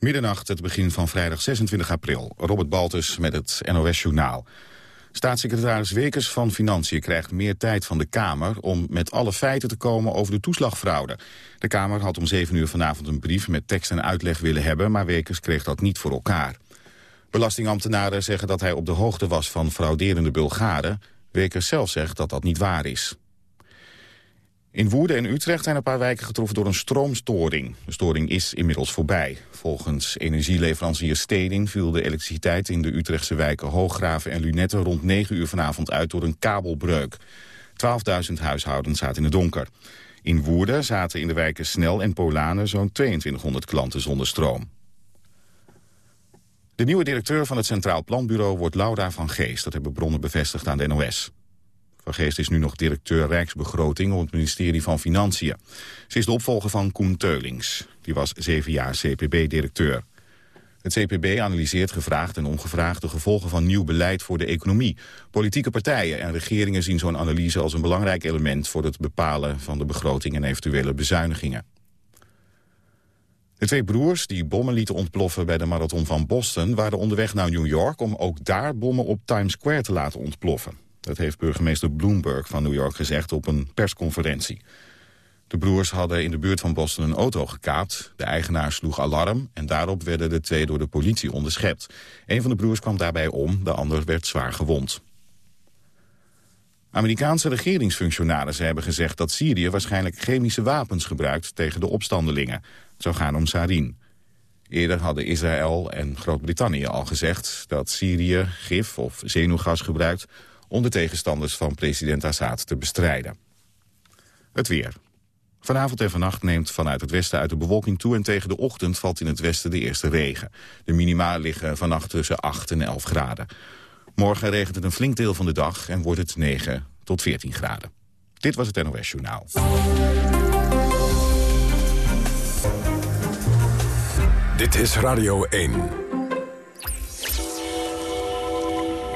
Middernacht, het begin van vrijdag 26 april. Robert Baltus met het NOS-journaal. Staatssecretaris Wekers van Financiën krijgt meer tijd van de Kamer... om met alle feiten te komen over de toeslagfraude. De Kamer had om 7 uur vanavond een brief met tekst en uitleg willen hebben... maar Wekers kreeg dat niet voor elkaar. Belastingambtenaren zeggen dat hij op de hoogte was van frauderende Bulgaren. Wekers zelf zegt dat dat niet waar is. In Woerden en Utrecht zijn een paar wijken getroffen door een stroomstoring. De storing is inmiddels voorbij. Volgens energieleverancier Steding viel de elektriciteit in de Utrechtse wijken Hooggraven en Lunetten rond 9 uur vanavond uit door een kabelbreuk. 12.000 huishoudens zaten in het donker. In Woerden zaten in de wijken Snel en Polanen zo'n 2200 klanten zonder stroom. De nieuwe directeur van het Centraal Planbureau wordt Laura van Geest. Dat hebben bronnen bevestigd aan de NOS. Van Geest is nu nog directeur Rijksbegroting op het ministerie van Financiën. Ze is de opvolger van Koen Teulings. Die was zeven jaar CPB-directeur. Het CPB analyseert gevraagd en ongevraagd de gevolgen van nieuw beleid voor de economie. Politieke partijen en regeringen zien zo'n analyse als een belangrijk element voor het bepalen van de begroting en eventuele bezuinigingen. De twee broers die bommen lieten ontploffen bij de marathon van Boston... waren onderweg naar New York om ook daar bommen op Times Square te laten ontploffen. Dat heeft burgemeester Bloomberg van New York gezegd op een persconferentie. De broers hadden in de buurt van Boston een auto gekaapt. De eigenaar sloeg alarm en daarop werden de twee door de politie onderschept. Een van de broers kwam daarbij om, de ander werd zwaar gewond. Amerikaanse regeringsfunctionarissen hebben gezegd dat Syrië waarschijnlijk chemische wapens gebruikt tegen de opstandelingen. Het zou gaan om sarin. Eerder hadden Israël en Groot-Brittannië al gezegd dat Syrië gif of zenuwgas gebruikt om de tegenstanders van president Assad te bestrijden. Het weer. Vanavond en vannacht neemt vanuit het westen uit de bewolking toe... en tegen de ochtend valt in het westen de eerste regen. De minima liggen vannacht tussen 8 en 11 graden. Morgen regent het een flink deel van de dag en wordt het 9 tot 14 graden. Dit was het NOS Journaal. Dit is Radio 1.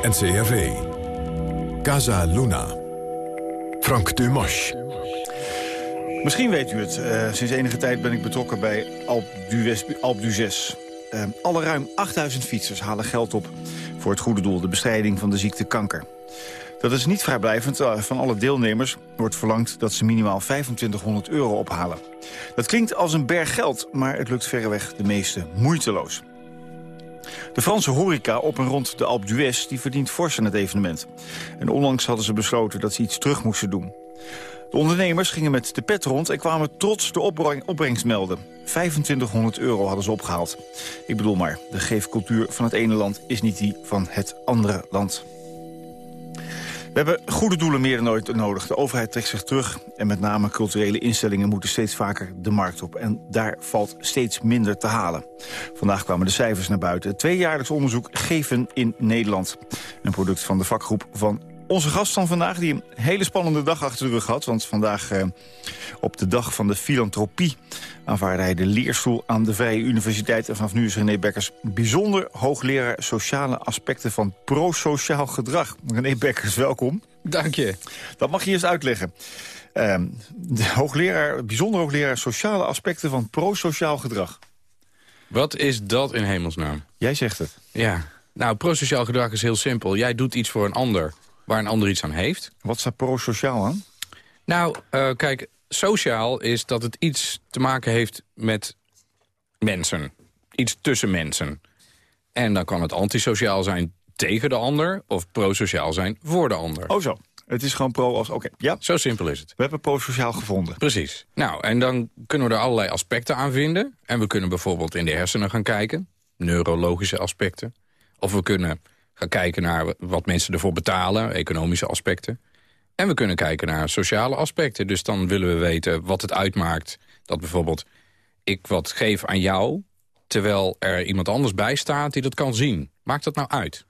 NCRV. Casa Luna. Frank Dumas. Misschien weet u het. Uh, sinds enige tijd ben ik betrokken bij Alp d'Huez. Uh, alle ruim 8000 fietsers halen geld op voor het goede doel... de bestrijding van de ziekte kanker. Dat is niet vrijblijvend. Uh, van alle deelnemers wordt verlangd dat ze minimaal 2500 euro ophalen. Dat klinkt als een berg geld, maar het lukt verreweg de meeste moeiteloos. De Franse horeca op en rond de Alpe d'Huez die verdient fors aan het evenement. En onlangs hadden ze besloten dat ze iets terug moesten doen. De ondernemers gingen met de pet rond en kwamen trots de opbrengst melden. 2500 euro hadden ze opgehaald. Ik bedoel maar, de geefcultuur van het ene land is niet die van het andere land. We hebben goede doelen meer dan ooit nodig. De overheid trekt zich terug en met name culturele instellingen moeten steeds vaker de markt op. En daar valt steeds minder te halen. Vandaag kwamen de cijfers naar buiten. Tweejaarlijks onderzoek Geven in Nederland. Een product van de vakgroep van onze gast van vandaag, die een hele spannende dag achter de rug had... want vandaag eh, op de dag van de filantropie aanvaarde hij de leerstoel aan de Vrije Universiteit. En vanaf nu is René Bekkers bijzonder hoogleraar sociale aspecten van prosociaal gedrag. René Bekkers, welkom. Dank je. Dat mag je eerst uitleggen. Uh, de hoogleraar, bijzonder hoogleraar sociale aspecten van prosociaal gedrag. Wat is dat in hemelsnaam? Jij zegt het. Ja, nou, prosociaal gedrag is heel simpel. Jij doet iets voor een ander waar een ander iets aan heeft. Wat staat prosociaal aan? Nou, uh, kijk, sociaal is dat het iets te maken heeft met mensen. Iets tussen mensen. En dan kan het antisociaal zijn tegen de ander... of prosociaal zijn voor de ander. Oh zo. Het is gewoon pro als... Oké, ja. Zo simpel is het. We hebben prosociaal gevonden. Precies. Nou, en dan kunnen we er allerlei aspecten aan vinden. En we kunnen bijvoorbeeld in de hersenen gaan kijken. Neurologische aspecten. Of we kunnen gaan kijken naar wat mensen ervoor betalen, economische aspecten. En we kunnen kijken naar sociale aspecten. Dus dan willen we weten wat het uitmaakt dat bijvoorbeeld ik wat geef aan jou... terwijl er iemand anders bij staat die dat kan zien. Maakt dat nou uit?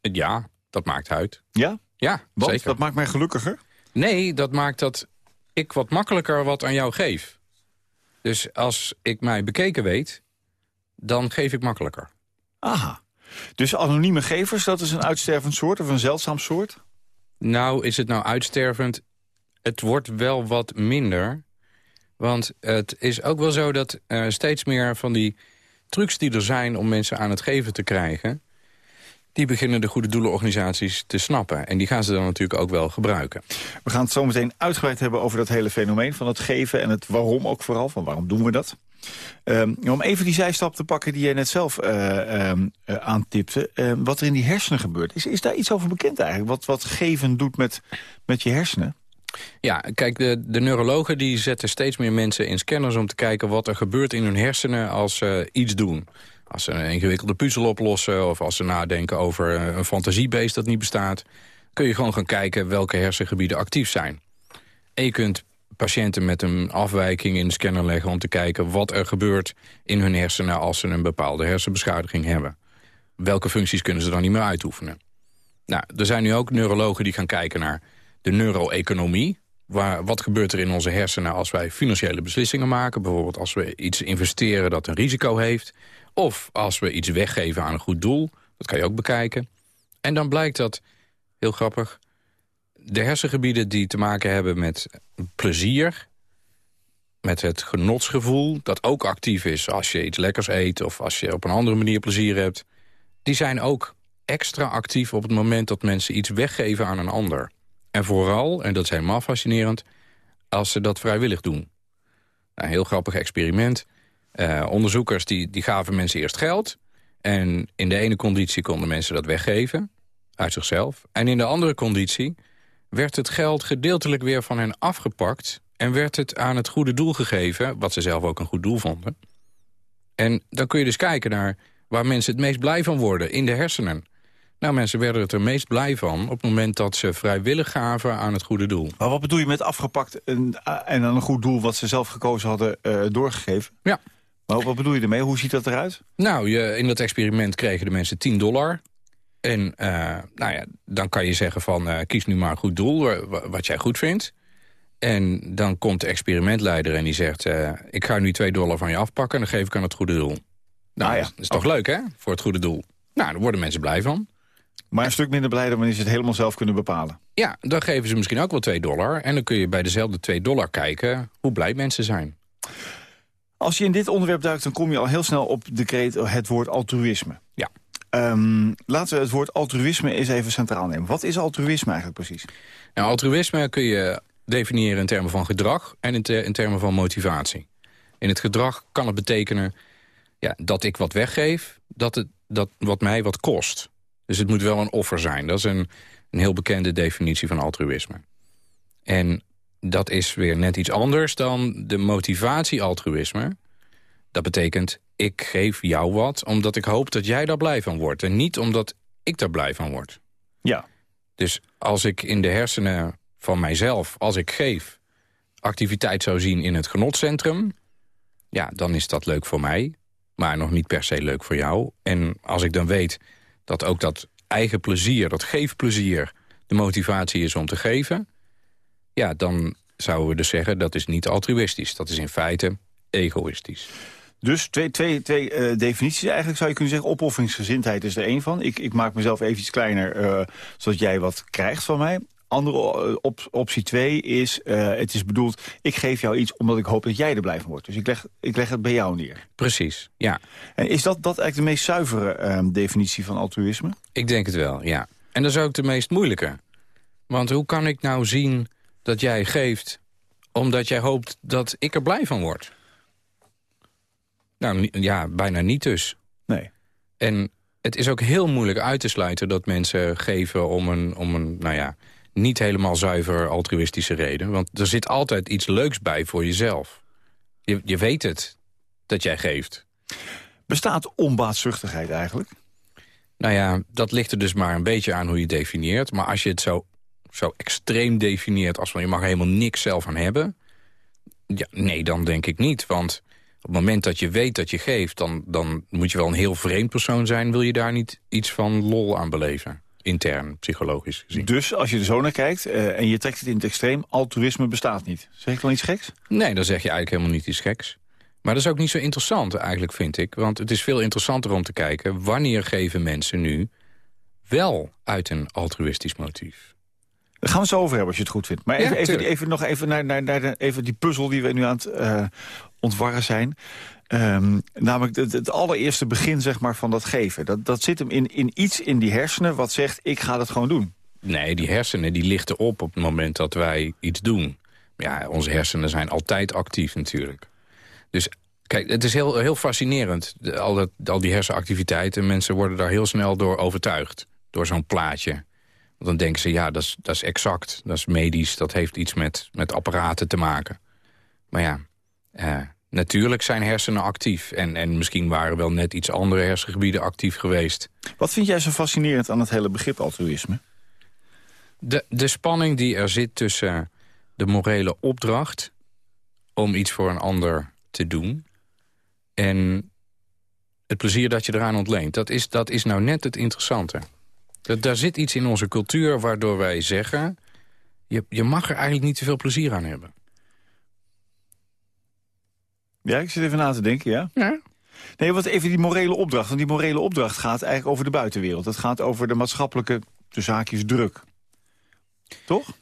Ja, dat maakt uit. Ja? Ja, wat? zeker. Dat maakt mij gelukkiger? Nee, dat maakt dat ik wat makkelijker wat aan jou geef. Dus als ik mij bekeken weet, dan geef ik makkelijker. Aha. Dus anonieme gevers, dat is een uitstervend soort of een zeldzaam soort? Nou, is het nou uitstervend? Het wordt wel wat minder. Want het is ook wel zo dat uh, steeds meer van die trucs die er zijn om mensen aan het geven te krijgen... die beginnen de goede doelenorganisaties te snappen. En die gaan ze dan natuurlijk ook wel gebruiken. We gaan het zo meteen uitgebreid hebben over dat hele fenomeen van het geven... en het waarom ook vooral, van waarom doen we dat? Um, om even die zijstap te pakken die jij net zelf uh, uh, aantipte. Ehm, wat er in die hersenen gebeurt. Is, is daar iets over bekend eigenlijk? Wat, wat geven doet met, met je hersenen? Ja, kijk, de, de neurologen die zetten steeds meer mensen in scanners... om te kijken wat er gebeurt in hun hersenen als ze iets doen. Als ze een ingewikkelde puzzel oplossen... of als ze nadenken over een fantasiebeest dat niet bestaat... kun je gewoon gaan kijken welke hersengebieden actief zijn. En je kunt patiënten met een afwijking in de scanner leggen... om te kijken wat er gebeurt in hun hersenen... als ze een bepaalde hersenbeschadiging hebben. Welke functies kunnen ze dan niet meer uitoefenen? Nou, er zijn nu ook neurologen die gaan kijken naar de neuroeconomie. Waar, wat gebeurt er in onze hersenen als wij financiële beslissingen maken? Bijvoorbeeld als we iets investeren dat een risico heeft. Of als we iets weggeven aan een goed doel. Dat kan je ook bekijken. En dan blijkt dat, heel grappig... de hersengebieden die te maken hebben met plezier... met het genotsgevoel, dat ook actief is als je iets lekkers eet... of als je op een andere manier plezier hebt... die zijn ook extra actief op het moment dat mensen iets weggeven aan een ander. En vooral, en dat is helemaal fascinerend, als ze dat vrijwillig doen. Een heel grappig experiment. Uh, onderzoekers die, die gaven mensen eerst geld. En in de ene conditie konden mensen dat weggeven, uit zichzelf. En in de andere conditie werd het geld gedeeltelijk weer van hen afgepakt... en werd het aan het goede doel gegeven, wat ze zelf ook een goed doel vonden. En dan kun je dus kijken naar waar mensen het meest blij van worden in de hersenen. Nou, mensen werden het er meest blij van op het moment dat ze vrijwillig gaven aan het goede doel. Maar wat bedoel je met afgepakt en, en aan een goed doel wat ze zelf gekozen hadden uh, doorgegeven? Ja. Maar wat bedoel je ermee? Hoe ziet dat eruit? Nou, je, in dat experiment kregen de mensen 10 dollar. En uh, nou ja, dan kan je zeggen van uh, kies nu maar een goed doel wat jij goed vindt. En dan komt de experimentleider en die zegt... ik ga nu 2 dollar van je afpakken en dan geef ik aan het goede doel. Nou ah, ja, dat is toch leuk hè, voor het goede doel. Nou, daar worden mensen blij van. Maar een stuk minder blij dan wanneer ze het helemaal zelf kunnen bepalen. Ja, dan geven ze misschien ook wel 2 dollar. En dan kun je bij dezelfde 2 dollar kijken hoe blij mensen zijn. Als je in dit onderwerp duikt, dan kom je al heel snel op de het woord altruïsme. Um, laten we het woord altruïsme eens even centraal nemen. Wat is altruïsme eigenlijk precies? Nou, altruïsme kun je definiëren in termen van gedrag en in, in termen van motivatie. In het gedrag kan het betekenen ja, dat ik wat weggeef, dat, het, dat wat mij wat kost. Dus het moet wel een offer zijn. Dat is een, een heel bekende definitie van altruïsme. En dat is weer net iets anders dan de motivatie altruïsme. Dat betekent, ik geef jou wat omdat ik hoop dat jij daar blij van wordt. En niet omdat ik daar blij van word. Ja. Dus als ik in de hersenen van mijzelf, als ik geef... activiteit zou zien in het genotcentrum... ja, dan is dat leuk voor mij, maar nog niet per se leuk voor jou. En als ik dan weet dat ook dat eigen plezier, dat geefplezier... de motivatie is om te geven... ja, dan zouden we dus zeggen dat is niet altruïstisch. Dat is in feite egoïstisch. Dus twee, twee, twee uh, definities eigenlijk zou je kunnen zeggen. Opofferingsgezindheid is er één van. Ik, ik maak mezelf even iets kleiner, uh, zodat jij wat krijgt van mij. Andere eh, op, optie 2 is, uh, het is bedoeld, ik geef jou iets omdat ik hoop dat jij er blij van wordt. Dus ik leg, ik leg het bij jou neer. Precies, ja. En is dat, dat eigenlijk de meest zuivere uh, definitie van altruïsme? Ik denk het wel, ja. En dat is ook de meest moeilijke. Want hoe kan ik nou zien dat jij geeft omdat jij hoopt dat ik er blij van word? Nou, ja, bijna niet dus. Nee. En het is ook heel moeilijk uit te sluiten dat mensen geven om een, om een nou ja, niet helemaal zuiver altruïstische reden. Want er zit altijd iets leuks bij voor jezelf. Je, je weet het, dat jij geeft. Bestaat onbaatzuchtigheid eigenlijk? Nou ja, dat ligt er dus maar een beetje aan hoe je definieert. Maar als je het zo, zo extreem definieert als van je mag helemaal niks zelf aan hebben... Ja, nee, dan denk ik niet. Want het moment dat je weet dat je geeft... Dan, dan moet je wel een heel vreemd persoon zijn... wil je daar niet iets van lol aan beleven intern, psychologisch gezien. Dus als je er zo naar kijkt uh, en je trekt het in het extreem... altruïsme bestaat niet. Zeg ik wel iets geks? Nee, dan zeg je eigenlijk helemaal niet iets geks. Maar dat is ook niet zo interessant eigenlijk, vind ik. Want het is veel interessanter om te kijken... wanneer geven mensen nu wel uit een altruïstisch motief? Daar gaan we het zo over hebben als je het goed vindt. Maar even, even, even nog even naar, naar, naar de, even die puzzel die we nu aan het uh, ontwarren zijn. Ehm, namelijk het, het, allereerste begin zeg maar, van dat geven. Dat, dat zit hem in, in iets in die hersenen wat zegt, ik ga dat gewoon doen. Nee, die hersenen die lichten op op het moment dat wij iets doen. Ja, onze hersenen zijn altijd actief natuurlijk. Dus kijk, het is heel, heel fascinerend, al, dat, al die hersenactiviteiten. Mensen worden daar heel snel door overtuigd, door zo'n plaatje. Want dan denken ze, ja, dat is, dat is exact, dat is medisch... dat heeft iets met, met apparaten te maken. Maar ja, eh, natuurlijk zijn hersenen actief. En, en misschien waren wel net iets andere hersengebieden actief geweest. Wat vind jij zo fascinerend aan het hele begrip altruïsme? De, de spanning die er zit tussen de morele opdracht... om iets voor een ander te doen... en het plezier dat je eraan ontleent. Dat is, dat is nou net het interessante. Dat, daar zit iets in onze cultuur waardoor wij zeggen... Je, je mag er eigenlijk niet te veel plezier aan hebben. Ja, ik zit even na te denken, ja. Ja. Nee, wat even die morele opdracht. Want die morele opdracht gaat eigenlijk over de buitenwereld. Het gaat over de maatschappelijke, de zaakjes, druk. Toch?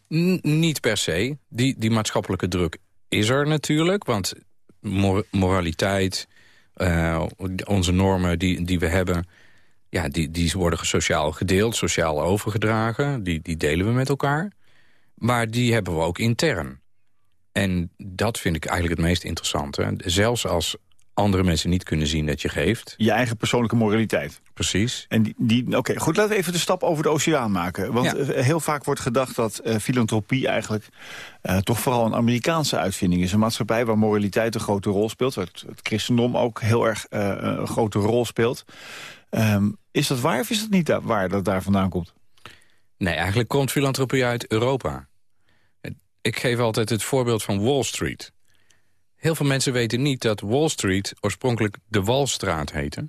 niet per se. Die, die maatschappelijke druk is er natuurlijk. Want moraliteit, uh, onze normen die, die we hebben... Ja, die, die worden sociaal gedeeld, sociaal overgedragen. Die, die delen we met elkaar. Maar die hebben we ook intern. En dat vind ik eigenlijk het meest interessante. Zelfs als andere mensen niet kunnen zien dat je geeft. Je eigen persoonlijke moraliteit. Precies. En die, die, Oké, goed, laten we even de stap over de oceaan maken. Want eh, heel vaak wordt gedacht dat uh, filantropie eigenlijk... Uh, toch vooral een Amerikaanse uitvinding is. Een maatschappij waar moraliteit een grote rol speelt. Waar het, het christendom ook heel erg een grote rol speelt. Um, is dat waar of is dat niet waar dat daar vandaan komt? Nee, eigenlijk komt filantropie uit Europa. Ik geef altijd het voorbeeld van Wall Street. Heel veel mensen weten niet dat Wall Street oorspronkelijk de Walstraat heette.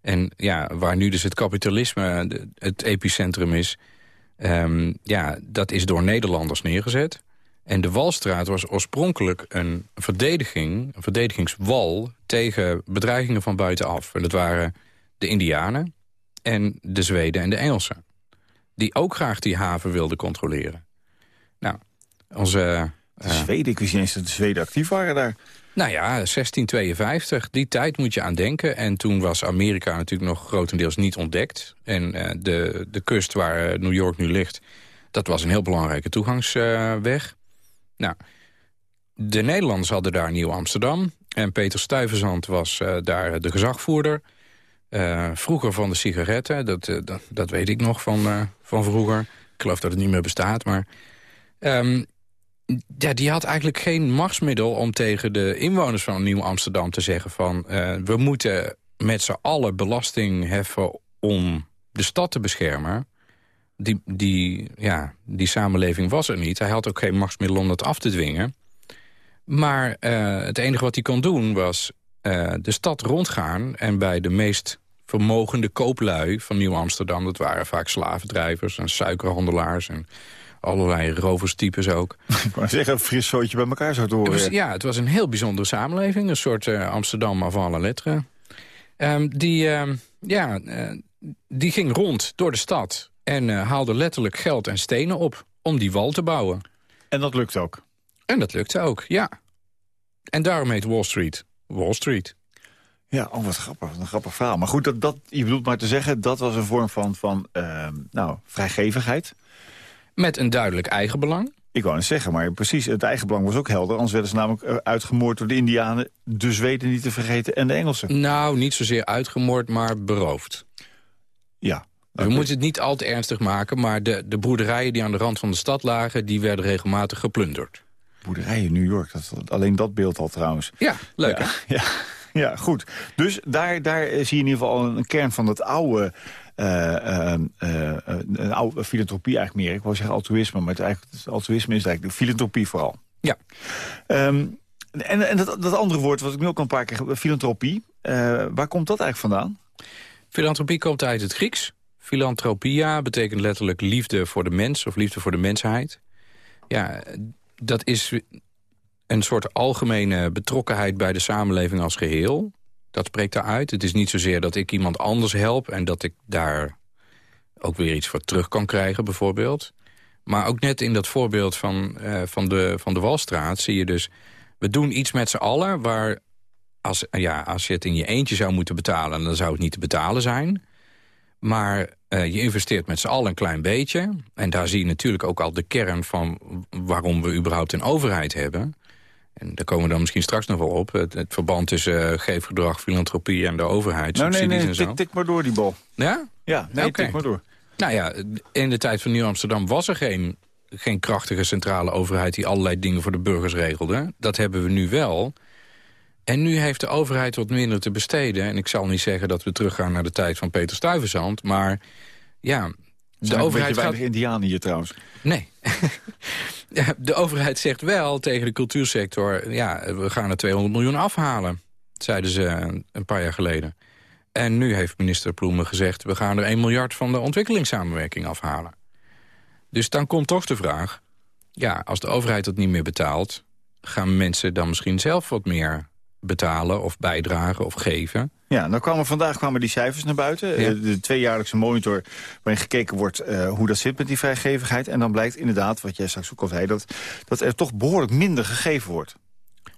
En ja, waar nu dus het kapitalisme het epicentrum is... Um, ja, dat is door Nederlanders neergezet. En de Walstraat was oorspronkelijk een verdediging, een verdedigingswal... tegen bedreigingen van buitenaf. En dat waren de Indianen en de Zweden en de Engelsen. Die ook graag die haven wilden controleren. Nou, onze de Zweden, ik wist niet eens dat de Zweden actief waren daar. Nou ja, 1652, die tijd moet je aan denken. En toen was Amerika natuurlijk nog grotendeels niet ontdekt. En uh, de, de kust waar eh, New York nu ligt, dat was een heel belangrijke toegangsweg. nou, de Nederlanders hadden daar Nieuw-Amsterdam. En Peter Stuyvesant was uh, daar de gezagvoerder. Vroeger van de sigaretten, dat, dat, dat, weet ik nog van, van vroeger. Ik geloof dat het niet meer bestaat, maar... Um, ja, die had eigenlijk geen machtsmiddel om tegen de inwoners van Nieuw-Amsterdam te zeggen van... We moeten met z'n allen belasting heffen om de stad te beschermen. Die, die, ja, die samenleving was er niet. Hij had ook geen machtsmiddel om dat af te dwingen. Maar het enige wat hij kon doen was uh, de stad rondgaan... en bij de meest vermogende kooplui van Nieuw-Amsterdam... dat waren vaak slavendrijvers en suikerhandelaars... en allerlei roverstypes ook. Ik wou zeggen, een fris zootje bij elkaar zou horen. Was, ja, het was een heel bijzondere samenleving. Een soort uh, Amsterdam avant alle lettres. Um, die, uh, ja, uh, die ging rond door de stad en eh, haalde letterlijk geld en stenen op om die wal te bouwen. En dat lukt ook? En dat lukte ook, ja. En daarom heet Wall Street Wall Street. Ja, oh, wat grappig. Een grappig verhaal. Maar goed, dat, dat, je bedoelt maar te zeggen... dat was een vorm van, van uh, nou, vrijgevigheid. Met een duidelijk eigenbelang. Ik wou eens zeggen, maar precies, het eigenbelang was ook helder. Anders werden ze namelijk eh, uitgemoord door de Indianen... de Zweden niet te vergeten en de Engelsen. Nou, niet zozeer uitgemoord, maar beroofd. Ja. We moeten het niet al te ernstig maken... maar de, de boerderijen die aan de rand van de stad lagen... die werden regelmatig geplunderd. Boerderijen in New York, dat, alleen dat beeld al trouwens. Ja, leuk ja, ja, ja, goed. Dus daar, daar zie je in ieder geval een kern van dat oude uh, uh, oude filantropie eigenlijk meer. Ik wou zeggen altruïsme, maar het, eigenlijk, het altruïsme is eigenlijk de filantropie vooral. Ja. Um, en en dat, dat andere woord wat ik nu ook al een paar keer... filantropie, waar komt dat eigenlijk vandaan? Filantropie komt uit het Grieks. Philanthropia betekent letterlijk liefde voor de mens of liefde voor de mensheid. Ja, dat is een soort algemene betrokkenheid bij de samenleving als geheel. Dat spreekt daaruit. Het is niet zozeer dat ik iemand anders help... en dat ik daar ook weer iets voor terug kan krijgen, bijvoorbeeld. Maar ook net in dat voorbeeld van, uh, van, de, van de Walstraat zie je dus... we doen iets met z'n allen waar als, ja, als je het in je eentje zou moeten betalen... dan zou het niet te betalen zijn. Maar uh, je investeert met z'n allen een klein beetje. En daar zie je natuurlijk ook al de kern van waarom we überhaupt een overheid hebben. En daar komen we dan misschien straks nog wel op. Het, het verband tussen uh, geefgedrag, filantropie en de overheid. Nou, nee, nee, en zo. tik, tik maar door die bal. Ja? Ja, nee, tik maar door. Nou ja, in de tijd van Nieuw-Amsterdam was er geen, geen krachtige centrale overheid... die allerlei dingen voor de burgers regelde. Dat hebben we nu wel. En nu heeft de overheid wat minder te besteden. En ik zal niet zeggen dat we teruggaan naar de tijd van Peter Stuyvesant. Maar ja, de overheid gaat... weinig indianen hier trouwens. Nee. De overheid zegt wel tegen de cultuursector... ja, we gaan er 200 miljoen afhalen, zeiden ze een paar jaar geleden. En nu heeft minister Ploemen gezegd... we gaan er 1 miljard van de ontwikkelingssamenwerking afhalen. Dus dan komt toch de vraag... ja, als de overheid het niet meer betaalt... gaan mensen dan misschien zelf wat meer betalen of bijdragen of geven... Ja, nou kwamen vandaag kwamen die cijfers naar buiten. Ja. Eh, De tweejaarlijkse monitor waarin gekeken wordt eh, hoe dat zit met die vrijgevigheid. En dan blijkt inderdaad, wat jij straks ook al zei... dat, dat er toch behoorlijk minder gegeven wordt.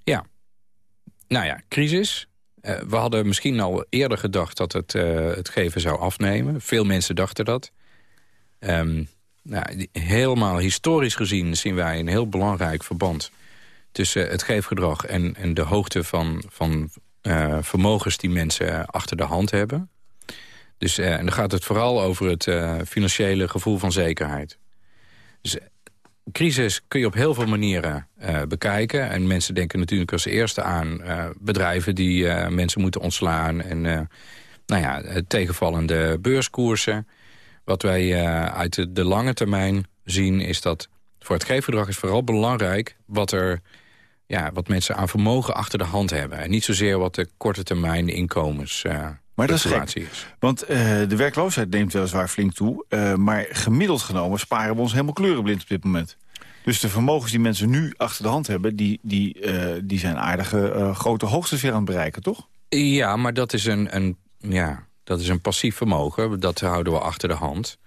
Ja. Nou ja, crisis. Eh, we hadden misschien al eerder gedacht dat het, het geven zou afnemen. Veel mensen dachten dat. Ehm, nou, helemaal historisch gezien zien wij een heel belangrijk verband... tussen het geefgedrag en, en de hoogte van, van eh, vermogens die mensen achter de hand hebben. Dus, eh, en dan gaat het vooral over het eh, financiële gevoel van zekerheid. Dus crisis kun je op heel veel manieren eh, bekijken. En mensen denken natuurlijk als eerste aan eh, bedrijven die eh, mensen moeten ontslaan. En eh, nou ja, eh, tegenvallende beurskoersen. Wat wij eh, uit de lange termijn zien is dat voor het geefgedrag is vooral belangrijk wat er ja, wat mensen aan vermogen achter de hand hebben. En niet zozeer wat de korte termijn inkomens eh Maar dat is gek. is. Want eh, de werkloosheid neemt weliswaar flink toe. eh, maar gemiddeld genomen sparen we ons helemaal kleurenblind op dit moment. Dus de vermogens die mensen nu achter de hand hebben... die, die, die zijn aardige grote hoogtes weer aan het bereiken, toch? Ja, maar dat is een, een, ja, dat is een passief vermogen. Dat houden we achter de hand.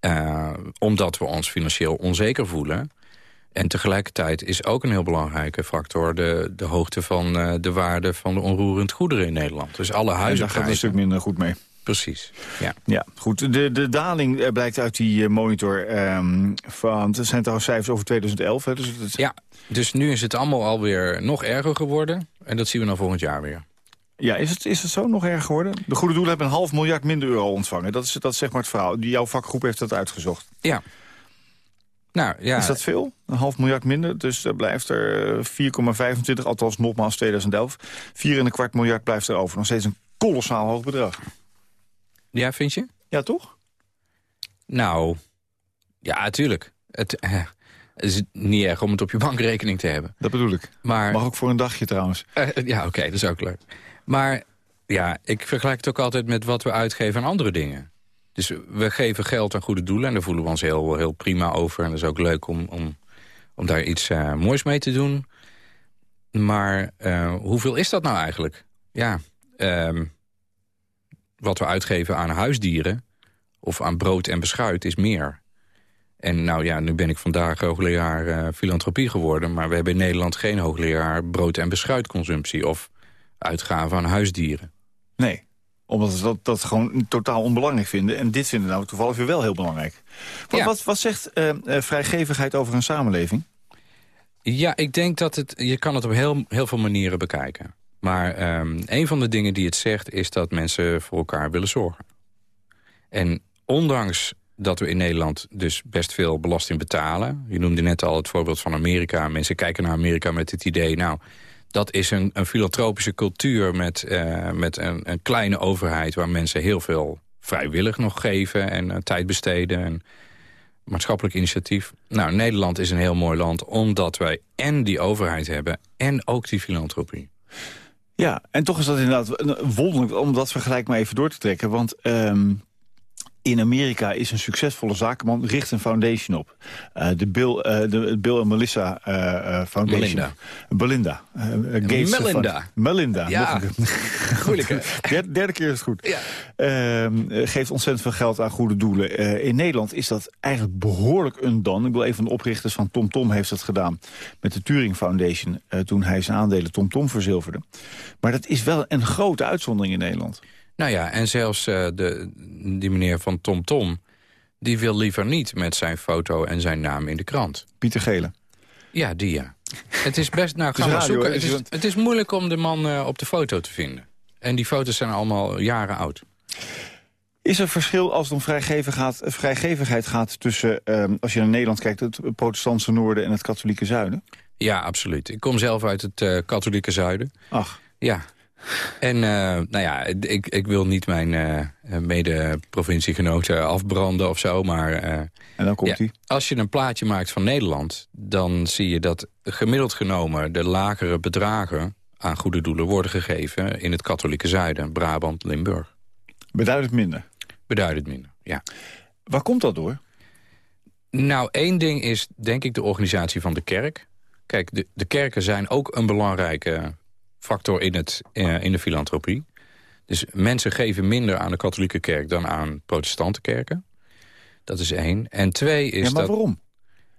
Eh, omdat we ons financieel onzeker voelen. En tegelijkertijd is ook een heel belangrijke factor... de, de hoogte van eh, de waarde van de onroerend goederen in Nederland. Dus alle En daar gaat het een stuk minder goed mee. Precies, ja. Ja, goed. De, de daling eh, blijkt uit die monitor ehm, van... Het zijn trouwens cijfers over 2011, hè, dus het, Ja, dus nu is het allemaal alweer nog erger geworden. En dat zien we dan volgend jaar weer. Ja, is het, is het zo nog erg geworden? De goede doelen hebben een half miljard minder euro ontvangen. Dat is, dat is zeg maar het verhaal. Die- Jouw vakgroep heeft dat uitgezocht. Ja. Nou, ja. Is dat veel? Een half miljard minder. Dus er blijft er eh, 4,25, althans nogmaals 2011. 4 en een kwart miljard blijft er over. Nog steeds een kolossaal hoog bedrag. Ja, vind je? Ja, toch? Nou, ja, natuurlijk. Het, eh, het is niet erg om het op je bankrekening te hebben. Dat bedoel ik. Maar, Mag ook voor een dagje trouwens. eh, ja, oké, dat is ook leuk. Maar ja, ik vergelijk het ook altijd met wat we uitgeven aan andere dingen. Dus we geven geld aan goede doelen en daar voelen we ons heel, heel prima over. En dat is ook leuk om, om, om daar iets eh, moois mee te doen. Maar eh, hoeveel is dat nou eigenlijk? Ja, ehm, wat we uitgeven aan huisdieren of aan brood en beschuit is meer. En nou ja, nu ben ik vandaag hoogleraar eh, filantropie geworden... maar we hebben in Nederland geen hoogleraar brood- en beschuitconsumptie... of uitgaven aan huisdieren. Nee. Omdat ze dat, dat gewoon totaal onbelangrijk vinden. En dit vinden nou toevallig weer wel heel belangrijk. Wat, Ja. wat, wat zegt eh, eh, vrijgevigheid over een samenleving? Ja, ik denk dat het... Je kan het op heel, heel veel manieren bekijken. Maar ehm, een van de dingen die het zegt... is dat mensen voor elkaar willen zorgen. En ondanks dat we in Nederland dus best veel belasting betalen... je noemde net al het voorbeeld van Amerika. Mensen kijken naar Amerika met het idee... nou, dat is een, een filantropische cultuur met, eh, met een, een kleine overheid... waar mensen heel veel vrijwillig nog geven en eh, tijd besteden... En, maatschappelijk initiatief. Nou, Nederland is een heel mooi land omdat wij en die overheid hebben... en ook die filantropie. Ja, en toch is dat inderdaad wonderlijk om dat vergelijk maar even door te trekken. Want ehm, in Amerika is een succesvolle zakenman, richt een foundation op. Uh, de, Bill, uh, de Bill en Melissa uh, Foundation. Melinda. Belinda. Gates Melinda. Melinda. Ja, goeilijke. Derde, derde, keer is het goed. Ja. Ehm, geeft ontzettend veel geld aan goede doelen. in Nederland is dat eigenlijk behoorlijk undone. Ik wil een van de oprichters van TomTom Tom heeft dat gedaan... met de Turing Foundation, toen hij zijn aandelen TomTom Tom verzilverde. Maar dat is wel een grote uitzondering in Nederland. Nou ja, en zelfs uh, de, die meneer van TomTom... Tom, die wil liever niet met zijn foto en zijn naam in de krant. Pieter Gele. Ja, die ja. Het is best, nou gaan we zoeken. Het is, het is moeilijk om de man uh, op de foto te vinden. En die foto's zijn allemaal jaren oud. Is er verschil als het om vrijgevigheid, vrijgevigheid gaat... tussen, uh, als je naar Nederland kijkt, het protestantse noorden en het katholieke zuiden? Ja, absoluut. Ik kom zelf uit het uh, katholieke zuiden. Ach. Ja, en uh, nou ja, ik, ik wil niet mijn uh, mede-provinciegenoten afbranden of zo, maar... Uh, en dan komt hij. als je een plaatje maakt van Nederland... dan zie je dat gemiddeld genomen de lagere bedragen aan goede doelen worden gegeven... in het katholieke zuiden, Brabant, Limburg. Beduidend minder? Beduidend minder, ja. Waar komt dat door? Nou, één ding is denk ik de organisatie van de kerk. Kijk, de, de kerken zijn ook een belangrijke factor in, het, uh, in de filantropie. Dus mensen geven minder aan de katholieke kerk dan aan protestante kerken. Dat is één. En twee is ja, maar dat... waarom?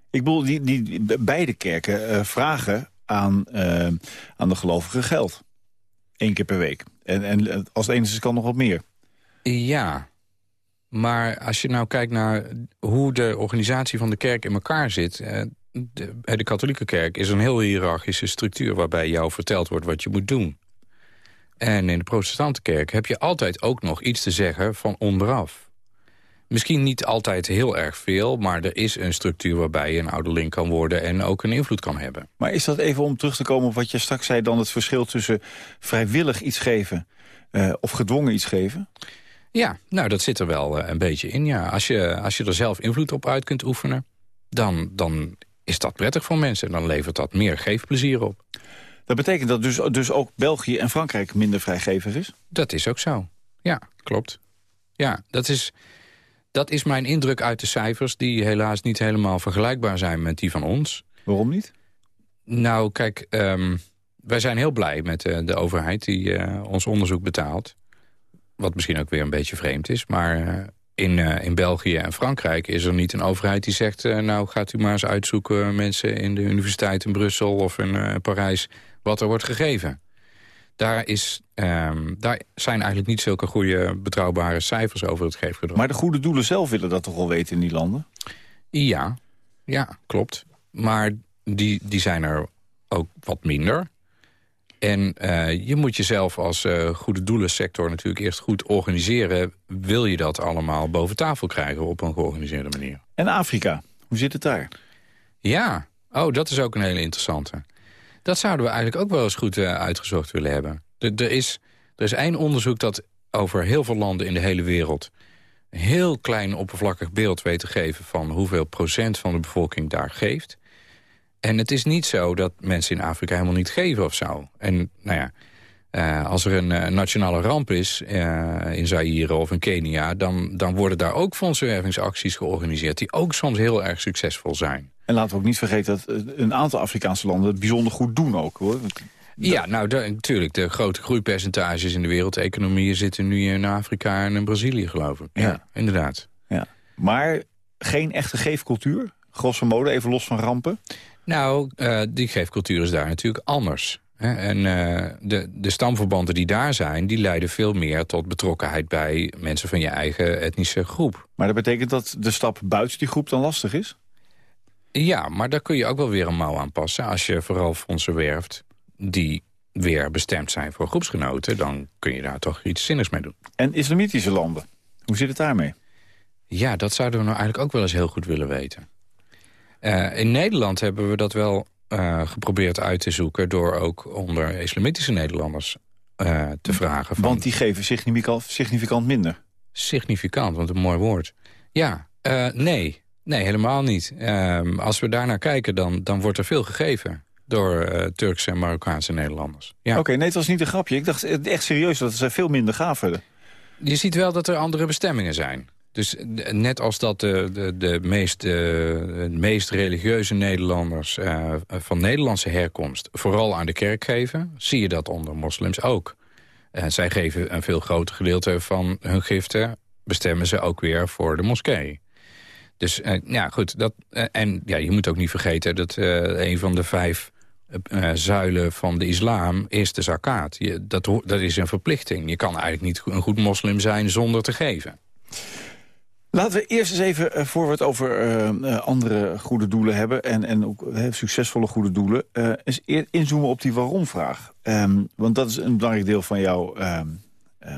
Ik bedoel, die, die, beide kerken uh, vragen aan, uh, aan de gelovigen geld. Eén keer per week. En, en als het enige kan nog wat meer. Ja, maar als je nou kijkt naar hoe de organisatie van de kerk in elkaar zit de, de katholieke kerk is een heel hiërarchische structuur... waarbij jou verteld wordt wat je moet doen. En in de protestante kerk heb je altijd ook nog iets te zeggen van onderaf. Misschien niet altijd heel erg veel, maar er is een structuur waarbij je een ouderling kan worden en ook een invloed kan hebben. Maar is dat even om terug te komen op wat je straks zei dan het verschil tussen vrijwillig iets geven uh, of gedwongen iets geven? Ja, nou dat zit er wel uh, een beetje in. Ja. Als, je, als je er zelf invloed op uit kunt oefenen, dan, dan is dat prettig voor mensen. En dan levert dat meer geefplezier op. Dat betekent dat dus, dus ook België en Frankrijk minder vrijgevig is? Dat is ook zo. Ja, klopt. Ja, dat is, dat is mijn indruk uit de cijfers... die helaas niet helemaal vergelijkbaar zijn met die van ons. Waarom niet? Nou, kijk, um, wij zijn heel blij met uh, de overheid die uh, ons onderzoek betaalt. Wat misschien ook weer een beetje vreemd is. Maar uh, in, uh, in België en Frankrijk is er niet een overheid die zegt... Uh, nou gaat u maar eens uitzoeken mensen in de universiteit in Brussel of in uh, Parijs... wat er wordt gegeven. Daar, is, um, daar zijn eigenlijk niet zulke goede betrouwbare cijfers over het geefgedrag. Maar de goede doelen zelf willen dat toch wel weten in die landen? Ja, ja klopt. Maar die, die zijn er ook wat minder. En uh, je moet jezelf als uh, goede doelensector natuurlijk eerst goed organiseren. Wil je dat allemaal boven tafel krijgen op een georganiseerde manier? En Afrika, hoe zit het daar? Ja, oh, dat is ook een hele interessante. Dat zouden we eigenlijk ook wel eens goed uh, uitgezocht willen hebben. Er, is, er is één onderzoek dat over heel veel landen in de hele wereld... een heel klein oppervlakkig beeld weet te geven... van hoeveel procent van de bevolking daar geeft. En het is niet zo dat mensen in Afrika helemaal niet geven of zo. En nou ja, uh, als er een uh, nationale ramp is uh, in Zaire of in Kenia... Dan, dan worden daar ook fondsenwervingsacties georganiseerd... die ook soms heel erg succesvol zijn. En laten we ook niet vergeten dat een aantal Afrikaanse landen... het bijzonder goed doen ook, hoor. Ja, nou, natuurlijk. De grote groeipercentages in de wereldeconomie... zitten nu in Afrika en in Brazilië, geloof ik. Ja, ja inderdaad. Ja. Maar geen echte geefcultuur? Grosso modo, even los van rampen? Nou, uh, die geefcultuur is daar natuurlijk anders. Hè? En uh, de, de stamverbanden die daar zijn... die leiden veel meer tot betrokkenheid bij mensen van je eigen etnische groep. Maar dat betekent dat de stap buiten die groep dan lastig is? Ja, maar daar kun je ook wel weer een mouw aan passen. Als je vooral fondsen werft die weer bestemd zijn voor groepsgenoten... dan kun je daar toch iets zinnigs mee doen. En islamitische landen, hoe zit het daarmee? Ja, dat zouden we nou eigenlijk ook wel eens heel goed willen weten. Uh, in Nederland hebben we dat wel uh, geprobeerd uit te zoeken... door ook onder islamitische Nederlanders uh, te vragen. Van, want die geven significant, significant minder? Significant, want een mooi woord. Ja, nee. Nee, helemaal niet. Ehm, als we daarnaar kijken, dan, dan wordt er veel gegeven door Turkse en Marokkaanse Nederlanders. Ja. Oké, okay, nee, het was niet een grapje. Ik dacht echt serieus dat ze veel minder gaven. Je ziet wel dat er andere bestemmingen zijn. Dus net als dat de, de, de, meest, de meest religieuze Nederlanders uh, van Nederlandse herkomst... vooral aan de kerk geven, zie je dat onder moslims ook. Uh, zij geven een veel groter gedeelte van hun giften... bestemmen ze ook weer voor de moskee. Dus ja, goed. Dat, en ja, je moet ook niet vergeten dat een van de vijf zuilen van de islam is de zakat. Dat, dat is een verplichting. Je kan eigenlijk niet een goed moslim zijn zonder te geven. Laten we eerst eens even, uh, voor we het over uh, andere goede doelen hebben... en, en ook succesvolle goede doelen... eens inzoomen op die waarom-vraag. Um, want dat is een belangrijk deel van jouw ehm,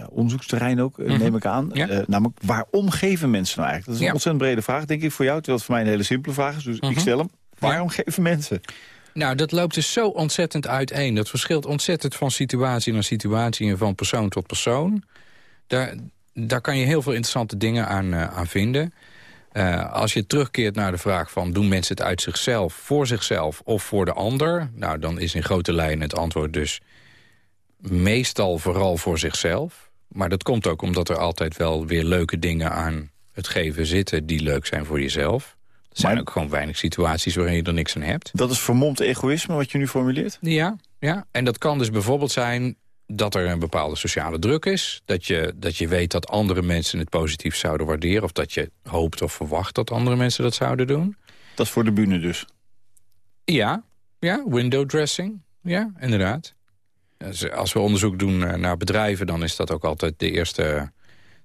onderzoeksterrein ook, mhm. neem ik aan. namelijk, waarom geven mensen nou eigenlijk? Dat is een ontzettend brede vraag, denk ik, voor jou. Terwijl het voor mij een hele simpele vraag is, dus ik mhm. stel hem. Waarom geven mensen? Nou, dat loopt dus zo ontzettend uiteen. Dat verschilt ontzettend van situatie naar situatie... en van persoon tot persoon. Daar, daar kan je heel veel interessante dingen aan, uh, aan vinden. Uh, als je terugkeert naar de vraag van... doen mensen het uit zichzelf, voor zichzelf of voor de ander? Nou, dan is in grote lijnen het antwoord dus... meestal vooral voor zichzelf. Maar dat komt ook omdat er altijd wel weer leuke dingen aan het geven zitten... die leuk zijn voor jezelf. Er zijn ook gewoon weinig situaties waarin je er niks aan hebt. Dat is vermomd egoïsme wat je nu formuleert? Ja, ja. en dat kan dus bijvoorbeeld zijn dat er een bepaalde sociale druk is. Dat je, dat je weet dat andere mensen het positief zouden waarderen... of dat je hoopt of verwacht dat andere mensen dat zouden doen. Dat is voor de bühne dus? Ja, ja window dressing. Ja, inderdaad. Als we onderzoek doen eh, naar bedrijven... dan is dat ook altijd de eerste,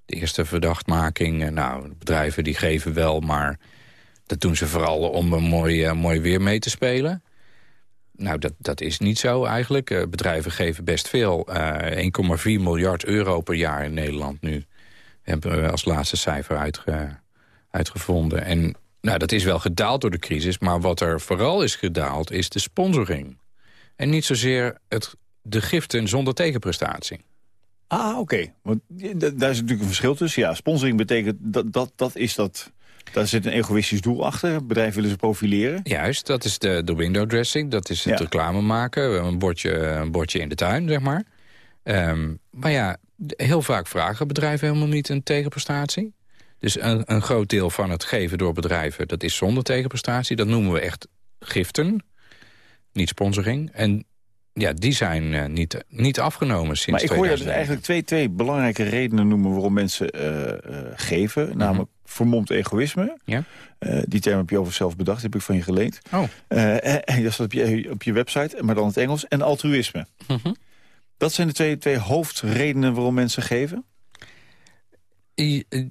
de eerste verdachtmaking. Eh, nou, bedrijven die geven wel, maar dat doen ze vooral om een mooi, uh, mooi weer mee te spelen. Nou, dat, dat is niet zo eigenlijk. Uh, bedrijven geven best veel. Uh, eh, 1,4 miljard euro per jaar in Nederland nu. Hebben we als laatste cijfer uitge, uitgevonden. En nou, dat is wel gedaald door de crisis. Maar wat er vooral is gedaald, is de sponsoring. En niet zozeer het, de giften zonder tegenprestatie. Ah, oké. Want daar is natuurlijk een verschil tussen. Ja, sponsoring betekent dat, dat, dat is dat daar zit een egoïstisch doel achter. Bedrijven willen ze profileren. Juist, dat is de, de window dressing. Dat is het reclame maken. Een bordje, een bordje in de tuin, zeg maar. Um, maar ja, heel vaak vragen bedrijven helemaal niet een tegenprestatie. Dus een, een groot deel van het geven door bedrijven... dat is zonder tegenprestatie. Dat noemen we echt giften, niet sponsoring. En ja, die zijn uh, niet, niet afgenomen sinds Maar ik hoor je dus eigenlijk twee, twee belangrijke redenen noemen... waarom mensen uh, uh, geven. Namelijk vermomd egoïsme. Ja? die term heb je over zelf bedacht, heb ik van je geleend. Oh. en dat staat op je, op je website, maar dan het Engels. En altruïsme. Mhm. Dat zijn de twee, twee hoofdredenen waarom mensen geven?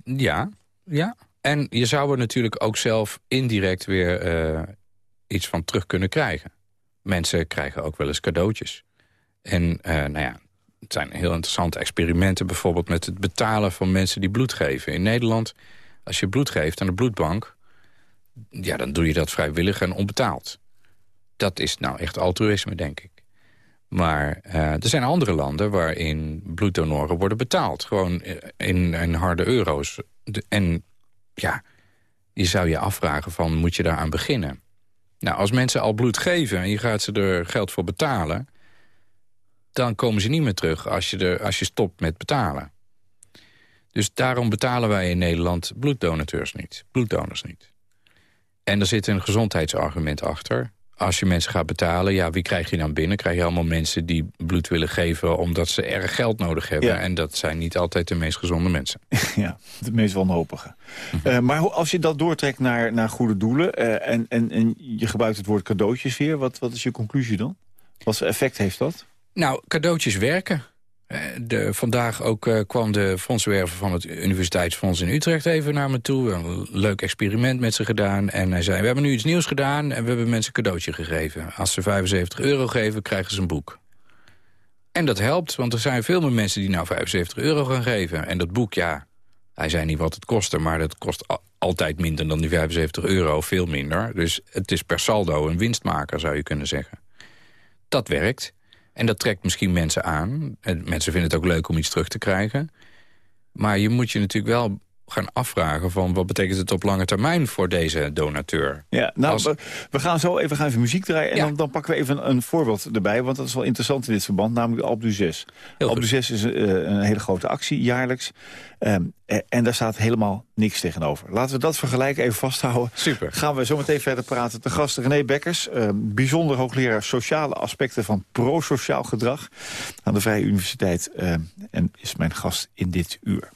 ja, ja. En je zou er natuurlijk ook zelf indirect weer iets van terug kunnen krijgen mensen krijgen ook wel eens cadeautjes. En nou ja, het zijn heel interessante experimenten... bijvoorbeeld met het betalen van mensen die bloed geven. In Nederland, als je bloed geeft aan de bloedbank... ja, dan doe je dat vrijwillig en onbetaald. Dat is nou echt altruïsme, denk ik. Maar uh, er zijn andere landen waarin bloeddonoren worden betaald. Gewoon in, in harde euro's. en ja, je zou je afvragen van, moet je daaraan beginnen? Nou, als mensen al bloed geven en je gaat ze er geld voor betalen... dan komen ze niet meer terug als je, er, als je stopt met betalen. Dus daarom betalen wij in Nederland bloeddonateurs niet. Bloeddonors niet. En er zit een gezondheidsargument achter als je mensen gaat betalen, ja, wie krijg je dan binnen? Krijg je allemaal mensen die bloed willen geven... omdat ze erg geld nodig hebben. En dat zijn niet altijd de meest gezonde mensen. Ja, de meest wanhopige. Mhm. Uh, maar als je dat doortrekt naar, naar goede doelen... Uh, en, en, en je gebruikt het woord cadeautjes weer... wat, wat is je conclusie dan? Wat voor effect heeft dat? Nou, cadeautjes werken. Eh, de, vandaag ook uh, kwam de fondswerver van het Universiteitsfonds in Utrecht even naar me toe. Een leuk experiment met ze gedaan. En hij zei, we hebben nu iets nieuws gedaan en we hebben mensen een cadeautje gegeven. Als ze 75 euro geven, krijgen ze een boek. En dat helpt, want er zijn veel meer mensen die nou 75 euro gaan geven. En dat boek, ja, hij zei niet wat het kostte, maar dat kost altijd minder dan die 75 euro, veel minder. Dus het is per saldo een winstmaker, zou je kunnen zeggen. Dat werkt. En dat trekt misschien mensen aan. En mensen vinden het ook leuk om iets terug te krijgen. Maar je moet je natuurlijk wel gaan afvragen van wat betekent het op lange termijn voor deze donateur. Ja, nou, we, we, gaan zo even, gaan even muziek draaien en dan, dan, pakken we even een, voorbeeld erbij, want dat is wel interessant in dit verband, namelijk de Alp du 6. Alp du 6 is uh, een hele grote actie, jaarlijks. Um, en daar staat helemaal niks tegenover. Laten we dat vergelijken even vasthouden. Super. Gaan we zo meteen verder praten. De gast René Bekkers, uh, bijzonder hoogleraar sociale aspecten van prosociaal gedrag aan de Vrije Universiteit. Uh, en is mijn gast in dit uur.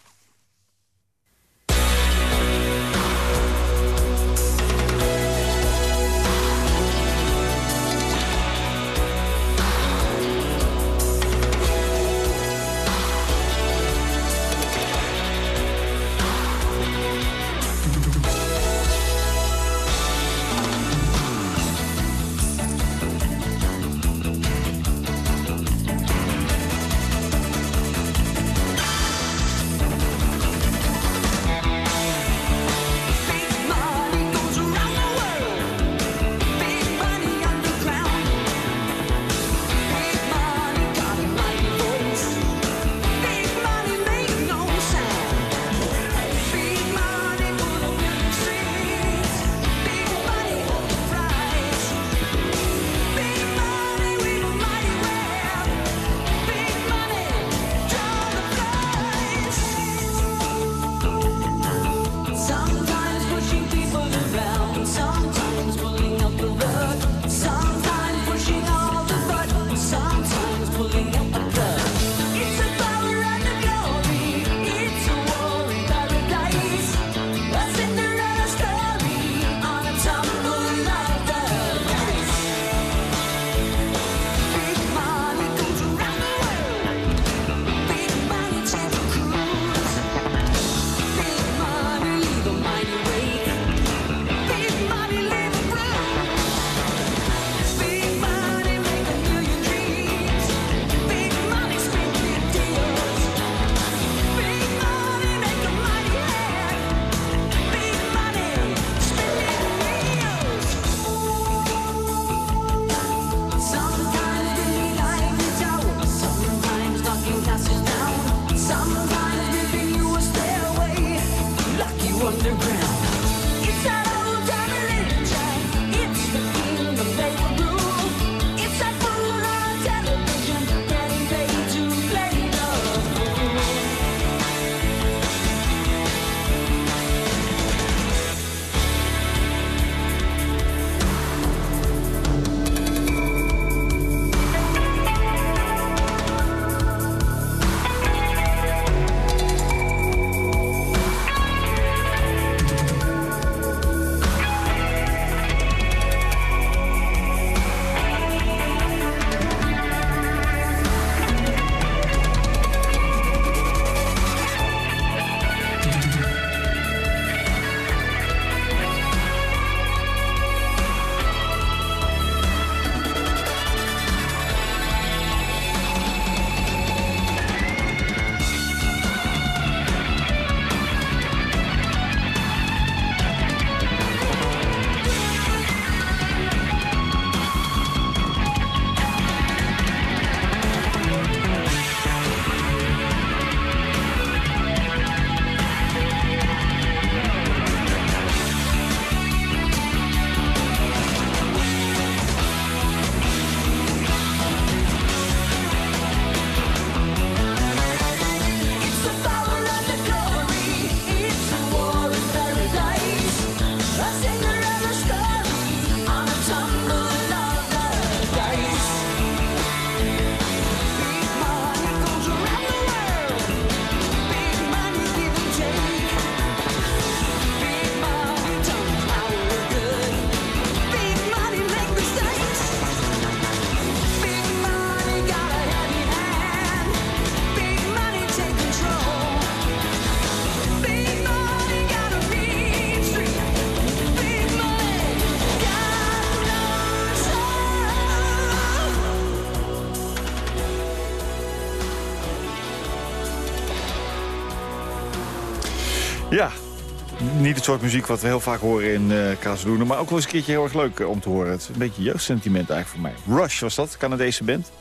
Niet het soort muziek wat we heel vaak horen in uh, Kazeluna... maar ook wel eens een keertje heel erg leuk eh, om te horen. Het is een beetje jeugdsentiment eigenlijk voor mij. Rush was dat, Canadese band.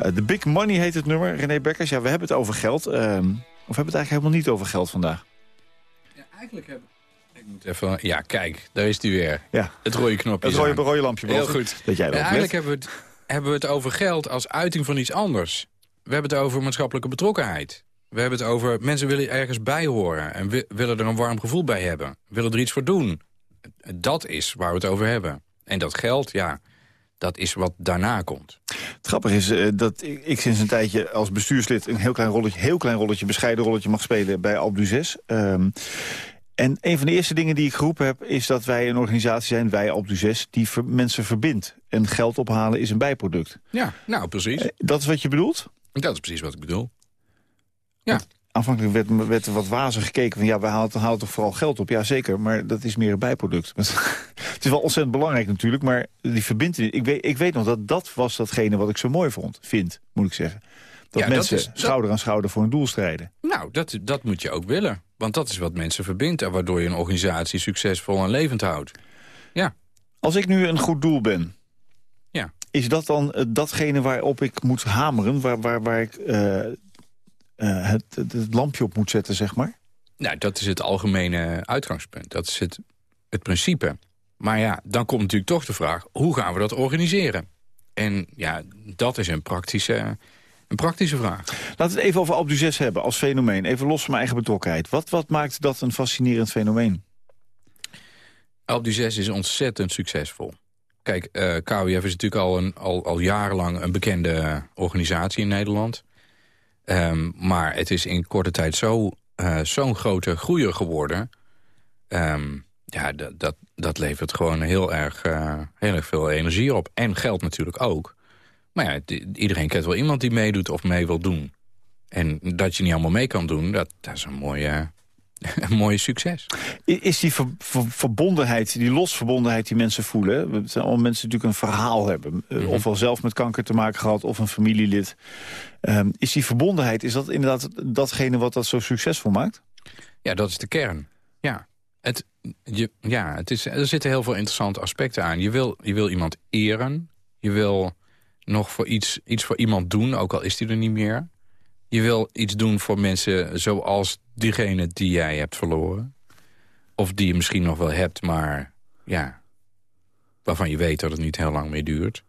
Uh, The Big Money heet het nummer, René Bekkers. Ja, we hebben het over geld. Uh, of hebben we het eigenlijk helemaal niet over geld vandaag? Eigenlijk hebben... Ik moet even... Ja, kijk, daar is hij weer. Ja. Het rode knopje. Het rode, rode lampje Heel goed. Dat jij erop eigenlijk hebben we, het, hebben we het over geld als uiting van iets anders. We hebben het over maatschappelijke betrokkenheid. We hebben het over mensen willen ergens bij horen... en wi- willen er een warm gevoel bij hebben. Willen er iets voor doen. Dat is waar we het over hebben. En dat geld, ja, dat is wat daarna komt. Het grappige is eh, dat ik, ik sinds een tijdje als bestuurslid... een heel klein rolletje, heel klein rolletje, bescheiden rolletje mag spelen bij Alpe d'Huez. Ehm, en een van de eerste dingen die ik geroepen heb... is dat wij een organisatie zijn, wij Alpe d'Huez... die ver- mensen verbindt. En geld ophalen is een bijproduct. Ja, nou, precies. Eh, Dat is wat je bedoelt? Dat is precies wat ik bedoel. Aanvankelijk werd, werd er wat wazig gekeken van... ja, we halen, halen toch vooral geld op? Ja, zeker, maar dat is meer een bijproduct. het is wel ontzettend belangrijk natuurlijk, maar die verbindenis... Ik weet, ik weet nog dat dat was datgene wat ik zo mooi vond, vind, moet ik zeggen. Dat Ja, dat mensen dat- schouder aan schouder voor een doel strijden. Nou, dat, dat moet je ook willen. Want dat is wat mensen verbindt... en waardoor je een organisatie succesvol en levend houdt. Ja, Als ik nu een goed doel ben... Ja. is dat dan eh, datgene waarop ik moet hameren... waar, waar, waar ik eh, eh, het, het, het lampje op moet zetten, zeg maar? nou, dat is het algemene uitgangspunt. Dat is het, het principe. Maar ja, dan komt natuurlijk toch de vraag... hoe gaan we dat organiseren? En ja, dat is een praktische, een praktische vraag. Laten we het even over Alpe d'Huez hebben als fenomeen. Even los van mijn eigen betrokkenheid. Wat, wat maakt dat een fascinerend fenomeen? Alpe d'Huez is ontzettend succesvol. Kijk, eh KWF is natuurlijk al, een, al, al jarenlang een bekende organisatie in Nederland. Ehm, maar het is in korte tijd zo, eh, zo'n grote groeier geworden. Ehm, ja, dat, dat, dat levert gewoon heel erg, eh, heel erg veel energie op. En geld natuurlijk ook. Maar ja, iedereen kent wel iemand die meedoet of mee wil doen. En dat je niet allemaal mee kan doen, dat is een mooie, een mooie succes. Is die ver- ver- verbondenheid, die losverbondenheid die mensen voelen... het zijn allemaal mensen die natuurlijk een verhaal hebben. eh, Mhm. Ofwel zelf met kanker te maken gehad of een familielid. Ehm, is die verbondenheid, is dat inderdaad datgene wat dat zo succesvol maakt? Ja, dat is de kern. Ja, het, je, ja het is, er zitten heel veel interessante aspecten aan. Je wil, je wil iemand eren. Je wil nog voor iets, iets voor iemand doen, ook al is die er niet meer. Je wil iets doen voor mensen zoals diegene die jij hebt verloren. Of die je misschien nog wel hebt, maar ja, waarvan je weet dat het niet heel lang meer duurt.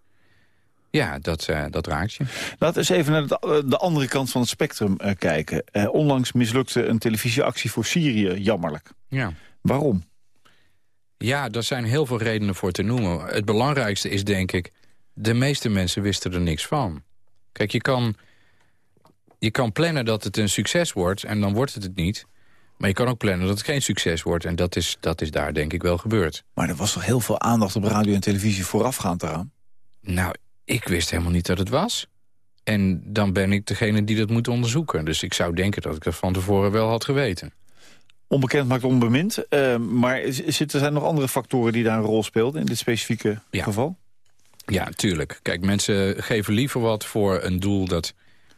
Ja, dat, eh, dat raakt je. Laten we eens even naar de, eh, de andere kant van het spectrum eh, kijken. Onlangs mislukte een televisieactie voor Syrië, jammerlijk. Ja. Waarom? Ja, daar zijn heel veel redenen voor te noemen. Het belangrijkste is denk ik... de meeste mensen wisten er niks van. Kijk, je kan, je kan plannen dat het een succes wordt... en dan wordt het het niet. Maar je kan ook plannen dat het geen succes wordt. En dat is, dat is daar denk ik wel gebeurd. Maar er was toch heel veel aandacht op radio en televisie voorafgaand eraan? Nou, ik wist helemaal niet dat het was. En dan ben ik degene die dat moet onderzoeken. Dus ik zou denken dat ik dat van tevoren wel had geweten. Onbekend maakt onbemind. eh, maar er zijn nog andere factoren die daar een rol speelden in dit specifieke Ja. geval? Ja, tuurlijk. Kijk, mensen geven liever wat voor een doel dat,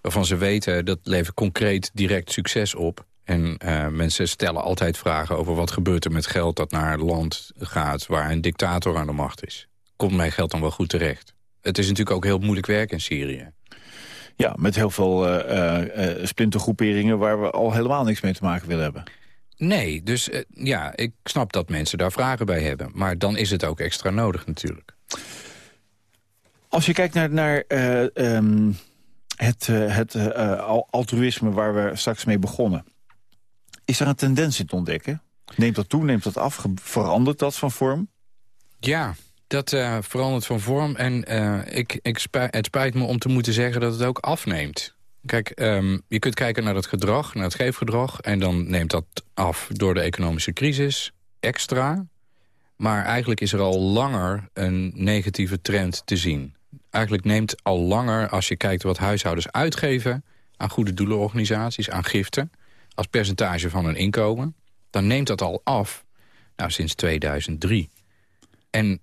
waarvan ze weten... dat levert concreet direct succes op. En eh, mensen stellen altijd vragen over wat gebeurt er met geld... dat naar een land gaat waar een dictator aan de macht is. Komt mijn geld dan wel goed terecht? Het is natuurlijk ook heel moeilijk werk in Syrië. Ja, met heel veel eh, splintergroeperingen waar we al helemaal niks mee te maken willen hebben. Nee, dus ja, ik snap dat mensen daar vragen bij hebben. Maar dan is het ook extra nodig natuurlijk. Als je kijkt naar, naar eh, ehm, het, eh, het eh, al- altruïsme waar we straks mee begonnen... is er een tendens in te ontdekken? Neemt dat toe, neemt dat af, verandert dat van vorm? Ja, dat eh, verandert van vorm. En eh, ik, ik spij- het spijt me om te moeten zeggen dat het ook afneemt. Kijk, ehm, je kunt kijken naar het gedrag, naar het geefgedrag... en dan neemt dat af door de economische crisis, extra. Maar eigenlijk is er al langer een negatieve trend te zien. Eigenlijk neemt al langer, als je kijkt wat huishoudens uitgeven... aan goede doelenorganisaties, aan giften... als percentage van hun inkomen... dan neemt dat al af, nou, sinds 2003... En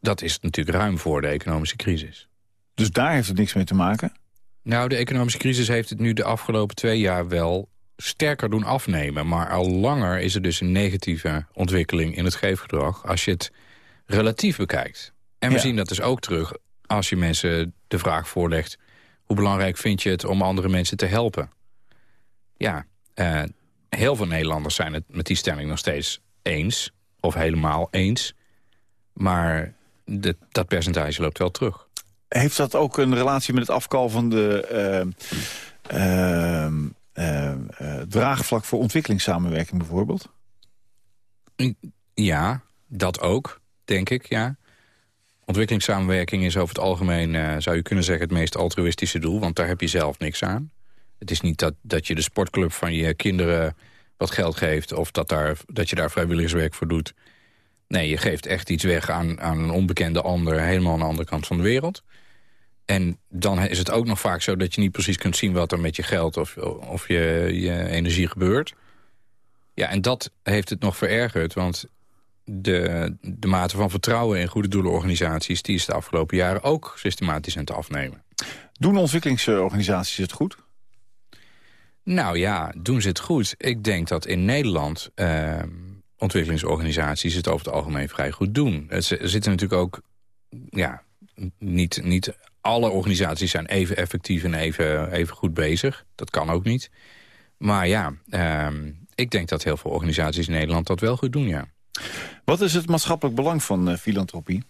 dat is natuurlijk ruim voor de economische crisis. Dus daar heeft het niks mee te maken? Nou, de economische crisis heeft het nu de afgelopen twee jaar wel sterker doen afnemen. Maar al langer is er dus een negatieve ontwikkeling in het geefgedrag... als je het relatief bekijkt. En we Ja. zien dat dus ook terug als je mensen de vraag voorlegt... hoe belangrijk vind je het om andere mensen te helpen? Ja, eh, heel veel Nederlanders zijn het met die stelling nog steeds eens. Of helemaal eens. Maar de, dat percentage loopt wel terug. Heeft dat ook een relatie met het afkal van de uh, uh, draagvlak voor ontwikkelingssamenwerking bijvoorbeeld? Ja, dat ook, denk ik, ja. Ontwikkelingssamenwerking is over het algemeen, zou je kunnen zeggen, het meest altruïstische doel. Want daar heb je zelf niks aan. Het is niet dat, dat je de sportclub van je kinderen wat geld geeft... of dat, daar, dat je daar vrijwilligerswerk voor doet. Nee, je geeft echt iets weg aan, aan een onbekende ander... helemaal aan de andere kant van de wereld. En dan is het ook nog vaak zo dat je niet precies kunt zien... wat er met je geld of, of je, je energie gebeurt. Ja, en dat heeft het nog verergerd, want de, de mate van vertrouwen in goede doelenorganisaties... die is de afgelopen jaren ook systematisch aan het afnemen. Doen ontwikkelingsorganisaties het goed? Nou ja, doen ze het goed? Ik denk dat in Nederland uh, ontwikkelingsorganisaties het over het algemeen vrij goed doen. Er zitten natuurlijk ook, ja, niet, niet alle organisaties zijn even effectief en even, even goed bezig. Dat kan ook niet. Maar ja, uh, ik denk dat heel veel organisaties in Nederland dat wel goed doen, ja. Wat is het maatschappelijk belang van uh, filantropie?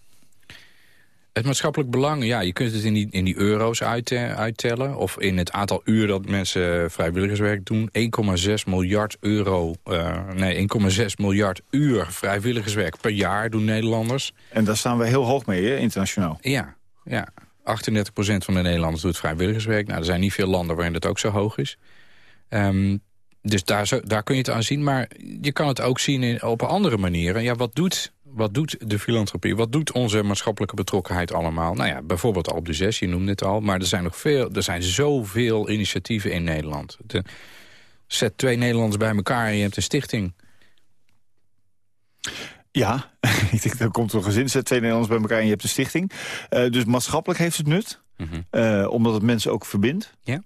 Het maatschappelijk belang, ja, je kunt het in die, in die euro's uit, uh, uittellen. Of in het aantal uur dat mensen vrijwilligerswerk doen. 1,6 miljard euro, uh, nee, 1,6 miljard uur vrijwilligerswerk per jaar doen Nederlanders. En daar staan we heel hoog mee, hè, internationaal. Ja, ja. 38% van de Nederlanders doet vrijwilligerswerk. Nou, er zijn niet veel landen waarin dat ook zo hoog is. Um, dus daar, zo, daar kun je het aan zien. Maar je kan het ook zien in, op andere manieren. Ja, wat doet wat doet de filantropie? Wat doet onze maatschappelijke betrokkenheid allemaal? Nou ja, bijvoorbeeld Alp de Zes, je noemde het al. Maar er zijn nog veel, er zijn zoveel initiatieven in Nederland. De, zet twee Nederlanders bij elkaar en je hebt een stichting. Ja, ik denk dan komt een gezin, zet twee Nederlanders bij elkaar en je hebt een stichting. Uh, dus maatschappelijk heeft het nut. -hmm. uh, omdat het mensen ook verbindt. Ja.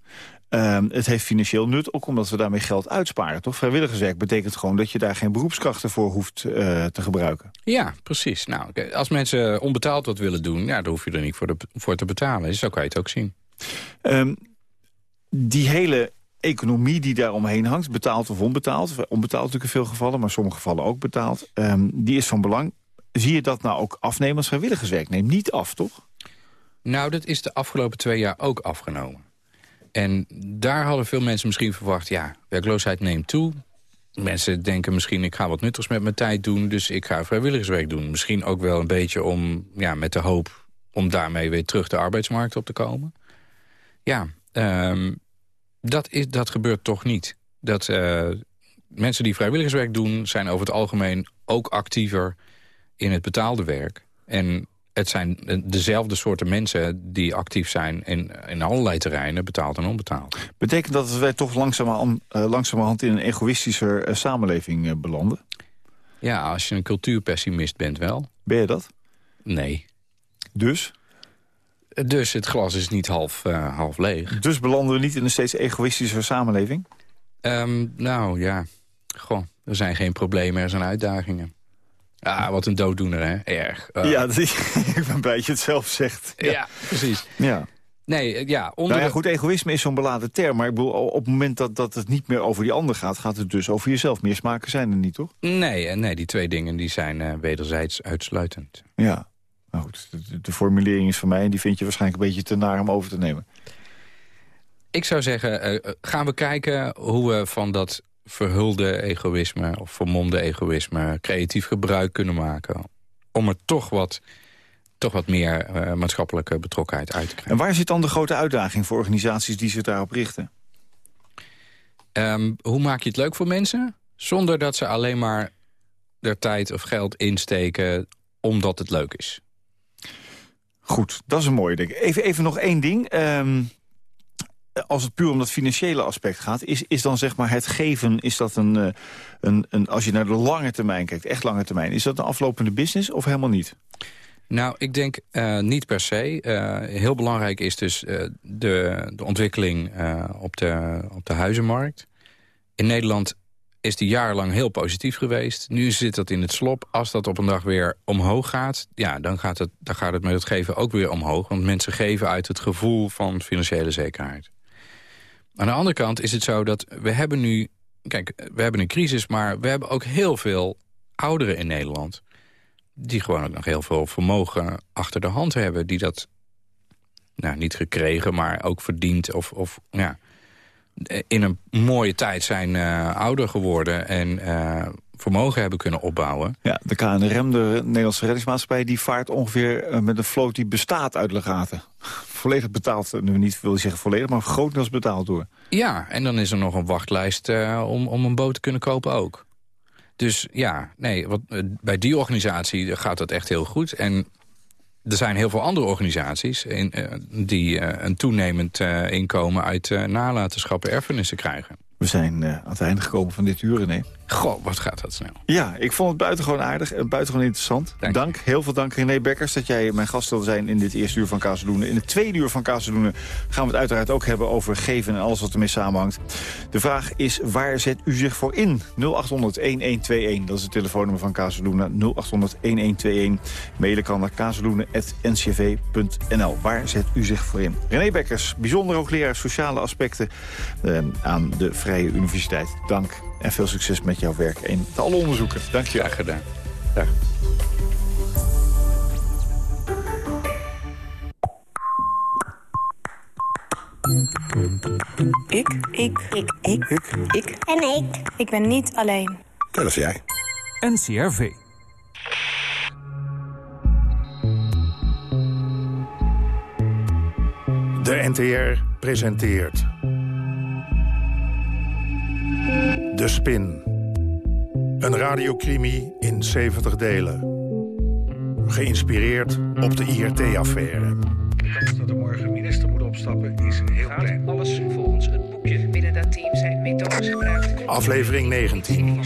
Um, het heeft financieel nut, ook omdat we daarmee geld uitsparen. Toch? Vrijwilligerswerk betekent gewoon dat je daar geen beroepskrachten voor hoeft uh, te gebruiken. Ja, precies. Nou, als mensen onbetaald wat willen doen, ja, dan hoef je er niet voor, de, voor te betalen. Dus zo kan je het ook zien. Um, die hele economie die daar omheen hangt, betaald of onbetaald... onbetaald natuurlijk in veel gevallen, maar in sommige gevallen ook betaald... Um, die is van belang. Zie je dat nou ook afnemen als vrijwilligerswerk? Neemt niet af, toch? Nou, dat is de afgelopen twee jaar ook afgenomen. En daar hadden veel mensen misschien verwacht... ja, werkloosheid neemt toe. Mensen denken misschien, ik ga wat nuttigs met mijn tijd doen... dus ik ga vrijwilligerswerk doen. Misschien ook wel een beetje om, ja, met de hoop... om daarmee weer terug de arbeidsmarkt op te komen. Ja, um, dat, is, dat gebeurt toch niet. Dat uh, mensen die vrijwilligerswerk doen... zijn over het algemeen ook actiever in het betaalde werk. En het zijn dezelfde soorten mensen die actief zijn in, in allerlei terreinen, betaald en onbetaald. Betekent dat wij toch langzamerhand, uh, langzamerhand in een egoïstischer uh, samenleving belanden? Ja, als je een cultuurpessimist bent wel. Ben je dat? Nee. Dus? Dus het glas is niet half, half leeg. Dus belanden we niet in een steeds egoïstischer samenleving? Um, nou ja, gewoon. Er zijn geen problemen, er zijn uitdagingen. Ja, wat een dooddoener, hè? Erg. Uh. Ja, ik ben blij dat je het zelf zegt. Ja, ja precies. Ja. Nee, ja, onder nou ja, goed, egoïsme is zo'n beladen term. Maar ik bedoel, op het moment dat, dat het niet meer over die ander gaat... gaat het dus over jezelf. Meer smaken zijn er niet, toch? Nee, nee die twee dingen die zijn uh, wederzijds uitsluitend. Ja, nou goed, de, de, formulering is van mij... en die vind je waarschijnlijk een beetje te naar om over te nemen. Ik zou zeggen, uh, gaan we kijken hoe we van dat verhulde egoïsme of vermomde egoïsme... creatief gebruik kunnen maken om er toch wat, toch wat meer uh, maatschappelijke betrokkenheid uit te krijgen. En waar zit dan de grote uitdaging voor organisaties die zich daarop richten? Um, hoe maak je het leuk voor mensen? Zonder dat ze alleen maar er tijd of geld insteken omdat het leuk is. Goed, dat is een mooie ding. Even, even nog één ding. Um, als het puur om dat financiële aspect gaat... is, is dan zeg maar het geven, is dat een, eh, een, een... als je naar de lange termijn kijkt, echt lange termijn... is dat een aflopende business of helemaal niet? Nou, ik denk uh, niet per se. Uh, heel belangrijk is dus de, de ontwikkeling op, de, op de huizenmarkt. In Nederland is die jarenlang heel positief geweest. Nu zit dat in het slop. Als dat op een dag weer omhoog gaat... ja, dan gaat het, dan gaat het met het geven ook weer omhoog. Want mensen geven uit het gevoel van financiële zekerheid. Aan de andere kant is het zo dat we hebben nu kijk, we hebben een crisis, maar we hebben ook heel veel ouderen in Nederland... die gewoon ook nog heel veel vermogen achter de hand hebben... die dat nou, niet gekregen, maar ook verdiend of, of ja, in een mooie tijd zijn uh, ouder geworden... en uh, vermogen hebben kunnen opbouwen. Ja, de KNRM, de Nederlandse reddingsmaatschappij... die vaart ongeveer uh, met een vloot die bestaat uit legaten. volledig betaald, nu niet wil zeggen volledig... maar grotendeels betaald door. Ja, en dan is er nog een wachtlijst om, om een boot te kunnen kopen ook. Dus ja, nee, wat, bij die organisatie gaat dat echt heel goed. En er zijn heel veel andere organisaties in, uh, die uh, een toenemend uh, inkomen uit nalatenschappen erfenissen krijgen. We zijn aan het einde gekomen van dit uur, René. Goh, wat gaat dat snel. Ja, ik vond het buitengewoon aardig en buitengewoon interessant. Dank, dank heel veel dank René Bekkers dat jij mijn gast wilde zijn in dit eerste uur van Kazeldoenen. In het tweede uur van Kazeldoenen gaan we het uiteraard ook hebben over geven en alles wat ermee samenhangt. De vraag is, waar zet u zich voor in? 0800-1121, dat is het telefoonnummer van Kazeldoenen. 0800-1121. Mailen kan naar kazeldoenen.ncv.nl. Waar zet u zich voor in? René Bekkers, bijzonder hoogleraar sociale aspecten eh, aan de Vrije Universiteit. Dank en veel succes met jouw werk in alle onderzoeken. Dank je. Graag gedaan. Dag. Ik. Ik. Ik. Ik. Ik. Ik. En ik. Ik ben niet alleen. Dat is jij. NCRV. De NTR presenteert... De Spin. Een radiocrimi in 70 delen. Geïnspireerd op de IRT-affaire. De kans dat er morgen minister moet opstappen is heel klein. Alles volgens het boekje. Binnen dat team zijn methodes gebruikt. Aflevering 19.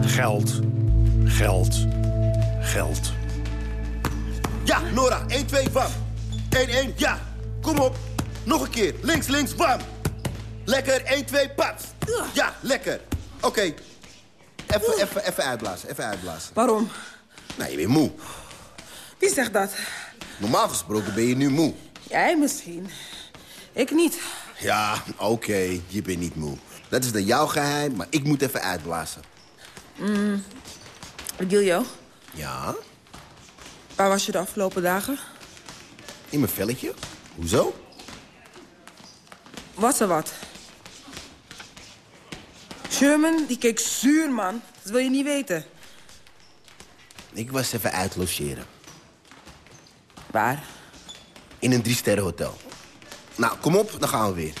Geld, geld, geld. Ja, Nora, 1, 2, bam. 1, 1, ja. Kom op. Nog een keer. Links, links, bam. Lekker, 1, 2, pat. Ja, lekker. Oké. Okay. Even, even, even uitblazen, even uitblazen. Waarom? Nou, je bent moe. Wie zegt dat? Normaal gesproken ben je nu moe. Jij misschien. Ik niet. Ja, oké, okay. je bent niet moe. Dat is dan jouw geheim, maar ik moet even uitblazen. Mm. Gilio? Ja? Waar was je de afgelopen dagen? In mijn velletje. Hoezo? Was er wat? Sherman, die keek zuur, man. Dat wil je niet weten. Ik was even uitlogeren. Waar? In een drie-sterren-hotel. Nou, kom op, dan gaan we weer.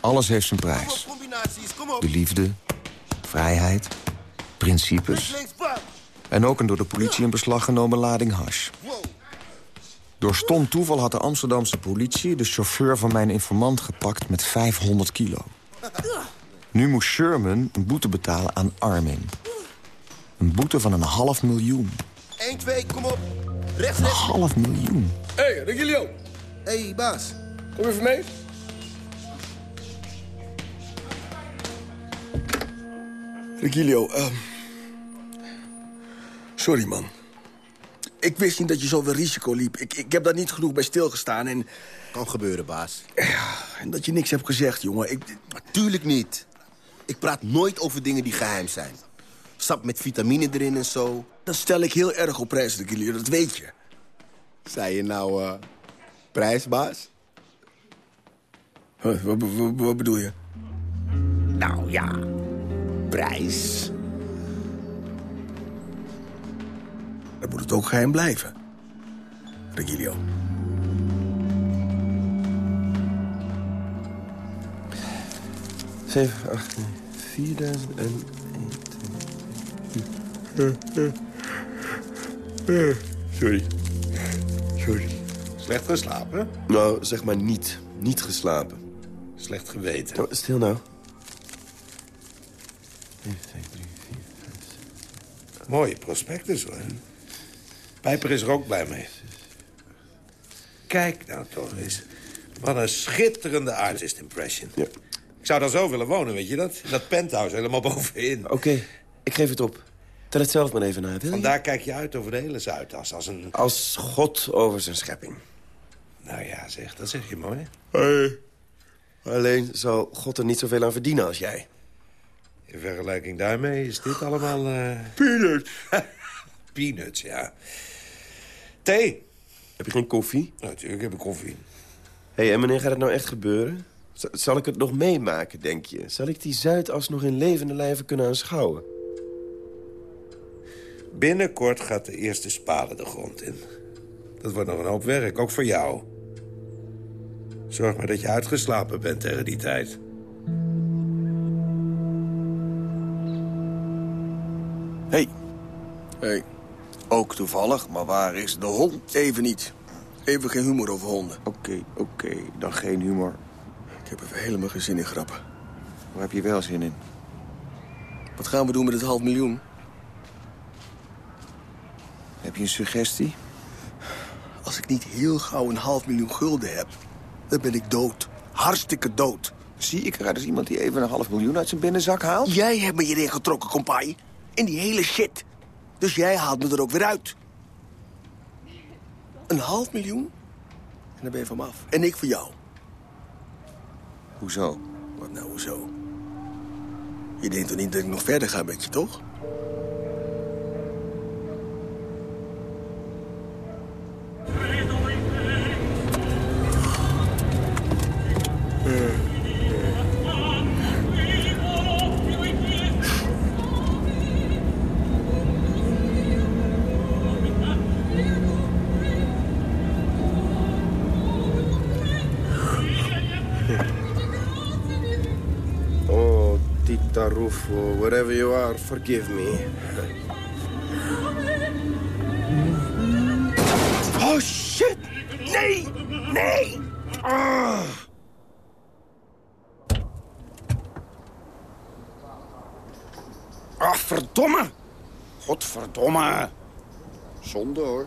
Alles heeft zijn prijs. De liefde, vrijheid, principes... en ook een door de politie in beslag genomen lading hash. Door stom toeval had de Amsterdamse politie... de chauffeur van mijn informant gepakt met 500 kilo. Nu moest Sherman een boete betalen aan Armin. Een boete van een half miljoen. 1, 2, kom op. Rechts, Een rechts. half miljoen. Hé, hey, Regilio. Hé, hey, baas. Kom even mee. Regilio, uh, sorry man. Ik wist niet dat je zoveel risico liep. Ik, ik heb daar niet genoeg bij stilgestaan en... Kan gebeuren, baas. Ja, en dat je niks hebt gezegd, jongen. Ik... Natuurlijk niet. Ik praat nooit over dingen die geheim zijn. Sap met vitamine erin en zo. Dat stel ik heel erg op prijs, Regilio, dat weet je. Zei je nou, uh, prijsbaas? Wat, wat, bedoel je? Nou ja, prijs. Dan moet het ook geheim blijven. Regilio. Zeven, vierduizend en... Sorry. Sorry. Slecht geslapen? Nou, zeg maar niet. Niet geslapen. Slecht geweten. Oh, stil nou. Mooie prospectus, hoor. Pijper is er ook blij mee. Kijk nou toch eens. Wat een schitterende artist impression. Ja. Ik zou daar zo willen wonen, weet je dat? Dat penthouse, helemaal bovenin. Oké, okay, ik geef het op. Tel het zelf maar even na, wil je? Vandaar kijk je uit over de hele Zuidas, als een... Als God over zijn schepping. Nou ja, zeg, dat zeg je mooi. Hey. Alleen zal God er niet zoveel aan verdienen als jij. In vergelijking daarmee is dit allemaal... Uh... Peanuts. Peanuts, ja. Thee. Heb je geen koffie? natuurlijk heb ik koffie. Hé, hey, en wanneer gaat het nou echt gebeuren? Zal ik het nog meemaken, denk je? Zal ik die Zuidas nog in levende lijven kunnen aanschouwen? Binnenkort gaat de eerste spade de grond in. Dat wordt nog een hoop werk, ook voor jou. Zorg maar dat je uitgeslapen bent tegen die tijd. Hey. Hey. Ook toevallig, maar waar is de hond? Even niet. Even geen humor over honden. Oké, oké. Dan geen humor. Ik heb even helemaal geen zin in grappen. Waar heb je wel zin in? Wat gaan we doen met het half miljoen? Heb je een suggestie? Als ik niet heel gauw een half miljoen gulden heb... dan ben ik dood. Hartstikke dood. Zie ik eruit als iemand die even een half miljoen uit zijn binnenzak haalt? Jij hebt me hierin getrokken, compaai. In die hele shit. Dus jij haalt me er ook weer uit. Een half miljoen? En dan ben je van me af. En ik voor jou. Hoezo? Wat nou, hoezo? Je denkt toch niet dat ik nog verder ga met je, toch? Rufo, wherever you are, forgive me. Oh, shit! Nee! Nee! Ah. Ah, verdomme! Godverdomme! Zonde, hoor.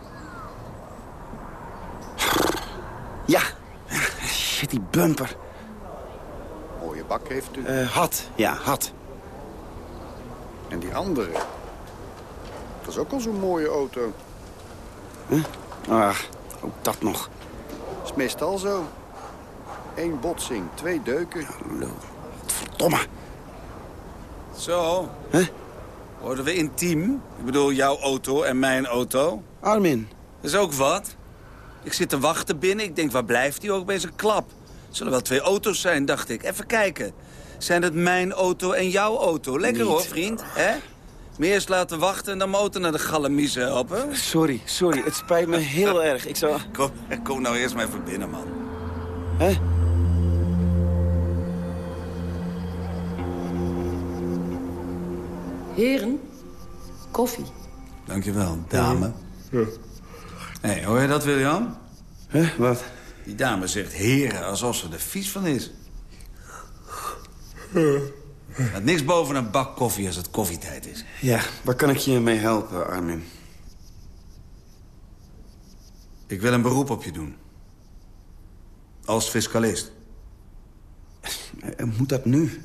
Ja. Shit, die bumper. Mooie bak heeft u? Uh, had, ja, had. Die andere, dat is ook al zo'n mooie auto. Huh? Ah, ook dat nog. Dat is meestal zo. Eén botsing, twee deuken. Lul. Verdomme. Zo. Huh? Worden we intiem? Ik bedoel, jouw auto en mijn auto. Armin. Dat is ook wat. Ik zit te wachten binnen. Ik denk, waar blijft hij ook bij zijn klap? Zullen wel twee auto's zijn, dacht ik. Even kijken. Zijn het mijn auto en jouw auto? Lekker Niet. hoor, vriend. Hè? Meer eens laten wachten en dan mijn auto naar de galamiezen helpen. Sorry, sorry. Het spijt me heel erg. Ik zou... Kom, kom nou eerst maar even binnen, man. Hè? Heren, koffie. Dankjewel, dame. Hé, hey, hoor je dat, William? Hè, wat? Die dame zegt heren alsof ze er vies van is. Het niks boven een bak koffie als het koffietijd is. Ja, waar kan ik je mee helpen, Armin? Ik wil een beroep op je doen. Als fiscalist. Moet dat nu?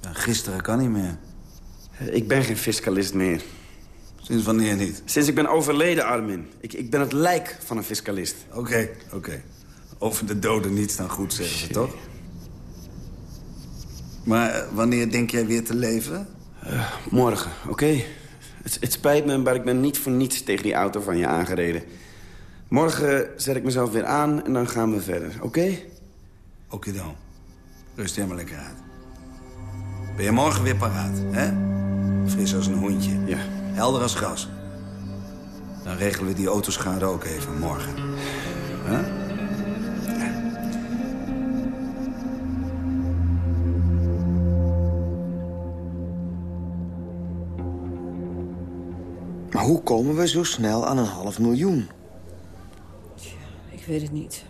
Ja, gisteren kan niet meer. Ik ben geen fiscalist meer. Sinds wanneer niet? Sinds ik ben overleden, Armin. Ik, ik ben het lijk van een fiscalist. Oké, oké. Over de doden niets dan goed, zeggen ze toch? Maar eh, wanneer denk jij weer te leven? Uh, morgen, oké? Het, het, spijt me, maar ik ben niet voor niets tegen die auto van je aangereden. Morgen zet ik mezelf weer aan en dan gaan we verder, oké? Oké dan. Rust maar lekker uit. Ben je morgen weer paraat, hè? Fris als een hondje. Ja. Helder als gras. Dan regelen we die autoschade ook even morgen. Huh? Hoe komen we zo snel aan een half miljoen? Ik weet het niet.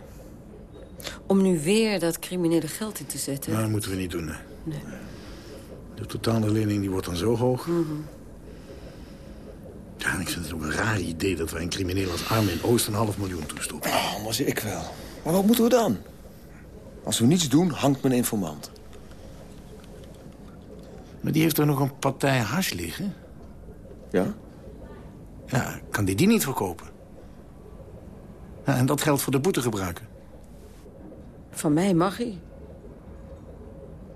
Om nu weer dat criminele geld in te zetten... Nou, dat moeten we niet doen, hè. Nee. De totale lening die wordt dan zo hoog. Mm -hmm. Ja, en ik vind het ook een raar idee dat wij een crimineel als Armin Oost een half miljoen toestoppen. Oh, anders ik wel. Maar wat moeten we dan? Als we niets doen, hangt mijn informant. Maar die heeft er nog een partij hash liggen. Ja? Ja, kan die die niet verkopen? Ja, en dat geld voor de boete gebruiken? Van mij mag hij.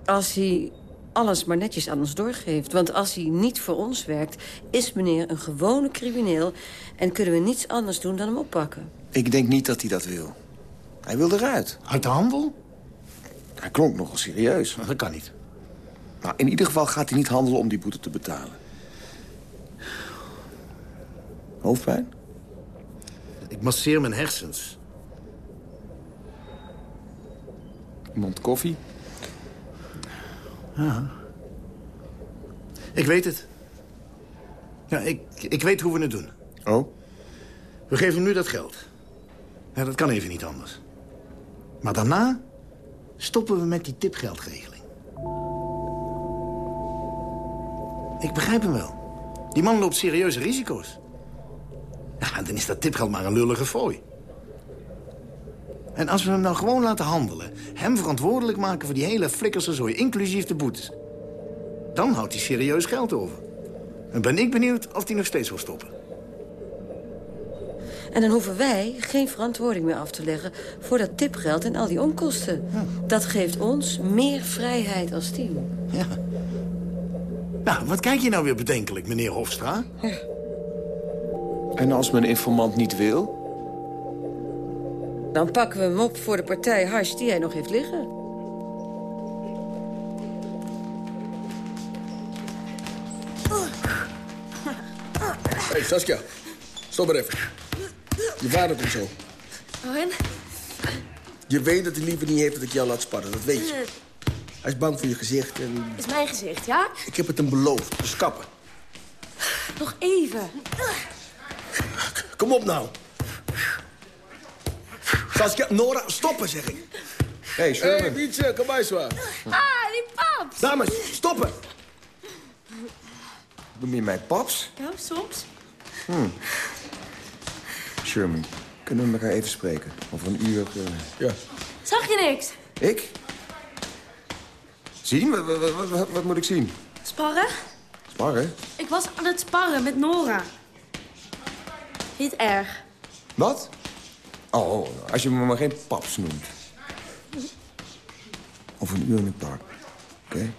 Als hij alles maar netjes aan ons doorgeeft. Want als hij niet voor ons werkt, is meneer een gewone crimineel... en kunnen we niets anders doen dan hem oppakken. Ik denk niet dat hij dat wil. Hij wil eruit. Uit de handel? Hij klonk nogal serieus. Dat kan niet. Nou, in ieder geval gaat hij niet handelen om die boete te betalen. Hoofdpijn? Ik masseer mijn hersens. Iemand koffie? Ja. Ik weet het. Ja, ik, ik weet hoe we het doen. Oh? We geven hem nu dat geld. Ja, dat kan even niet anders. Maar daarna stoppen we met die tipgeldregeling. Ik begrijp hem wel. Die man loopt serieuze risico's. Ja, dan is dat tipgeld maar een lullige fooi. En als we hem nou gewoon laten handelen... hem verantwoordelijk maken voor die hele flikkerse zooi, inclusief de boetes... dan houdt hij serieus geld over. En ben ik benieuwd of hij nog steeds wil stoppen. En dan hoeven wij geen verantwoording meer af te leggen... voor dat tipgeld en al die onkosten. Dat geeft ons meer vrijheid als team. Ja. Nou, wat kijk je nou weer bedenkelijk, meneer Hofstra? En als mijn informant niet wil? Dan pakken we hem op voor de partij hash die hij nog heeft liggen. Hé, hey, Saskia. Stop maar even. Je vader komt zo. Oh, en? Je weet dat hij liever niet heeft dat ik jou laat sparren, dat weet je. Hij is bang voor je gezicht en... Is mijn gezicht, ja? Ik heb het hem beloofd, dus kappen. Nog even. Kom op nou. Saskia, Nora, stoppen, zeg ik. Hé, hey, Hé, hey, Wietse, kom bij, zwaar. Ah, die paps. Dames, stoppen. Noem je mij paps? Ja, soms. Hmm. Sherman, kunnen we elkaar even spreken? Over een uur... Uh... Ja. Zag je niks? Ik? Zien? Wat, wat, wat, wat, moet ik zien? Sparren? Sparren? Ik was aan het sparren met Nora. Niet erg. Wat? Oh, als je me maar geen paps noemt. Over een uur in het park. Oké? Okay?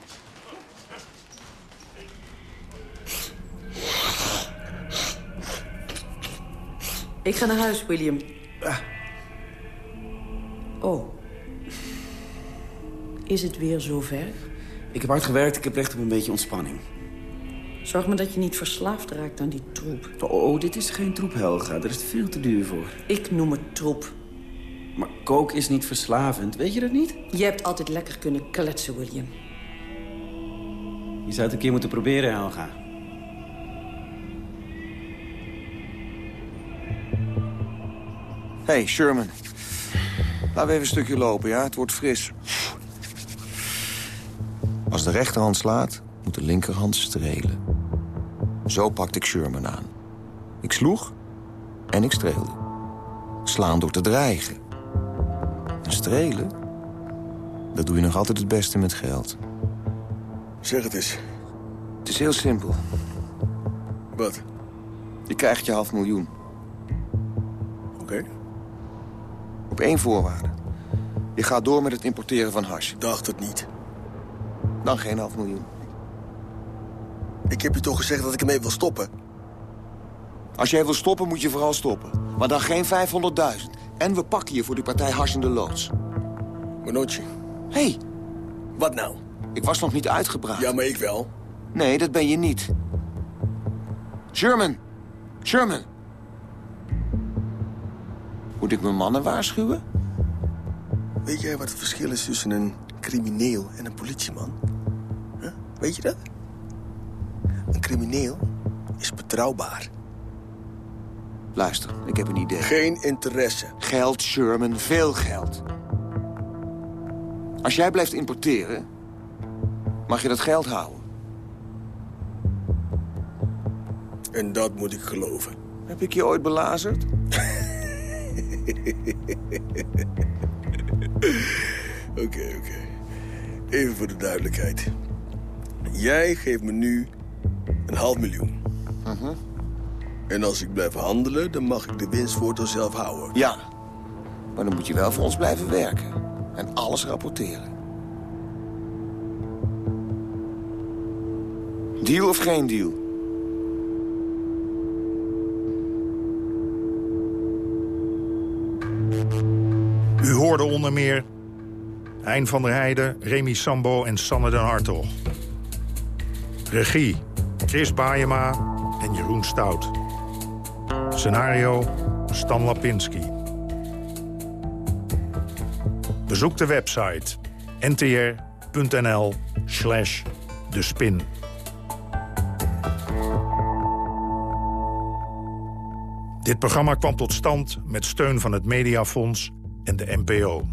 Ik ga naar huis, William. Ah. Oh. Is het weer zover? Ik heb hard gewerkt, ik heb recht op een beetje ontspanning. Zorg maar dat je niet verslaafd raakt aan die troep. Oh, oh dit is geen troep, Helga. Daar is het veel te duur voor. Ik noem het troep. Maar kook is niet verslavend, weet je dat niet? Je hebt altijd lekker kunnen kletsen, William. Je zou het een keer moeten proberen, Helga. Hey, Sherman. Laten we even een stukje lopen, ja? Het wordt fris. Als de rechterhand slaat, moet de linkerhand strelen. Zo pakte ik Sherman aan. Ik sloeg en ik streelde. Slaan door te dreigen. En strelen, dat doe je nog altijd het beste met geld. Zeg het eens. Het is heel simpel. Wat? Je krijgt je half miljoen. Oké. Op één voorwaarde. Je gaat door met het importeren van hash. Dacht het niet. Dan geen half miljoen. Ik heb je toch gezegd dat ik ermee wil stoppen? Als jij wil stoppen, moet je vooral stoppen. Maar dan geen 500.000. En we pakken je voor die partij hash in de loods. Manotje. Hé. Hey. Wat nou? Ik was nog niet uitgepraat. Ja, maar ik wel. Nee, dat ben je niet. Sherman. Sherman. Moet ik mijn mannen waarschuwen? Weet jij wat het verschil is tussen een crimineel en een politieman? Huh? Weet je dat? Een crimineel is betrouwbaar. Luister, ik heb een idee. Geen interesse. Geld, Sherman, veel geld. Als jij blijft importeren, mag je dat geld houden. En dat moet ik geloven. Heb ik je ooit belazerd? Oké, oké. Okay. Even voor de duidelijkheid. Jij geeft me nu een half miljoen. Uh -huh. En als ik blijf handelen, dan mag ik de winst voor zelf houden. Ja, maar dan moet je wel voor ons blijven werken. En alles rapporteren. Deal of geen deal? U hoorde onder meer Hein van der Heijden, Remy Sambo en Sanne den Hartog. Regie, Chris Baayema en Jeroen Stout. Scenario, Stan Lapinski. Bezoek de website ntr.nl slash de spin. Dit programma kwam tot stand met steun van het Mediafonds en de NPO.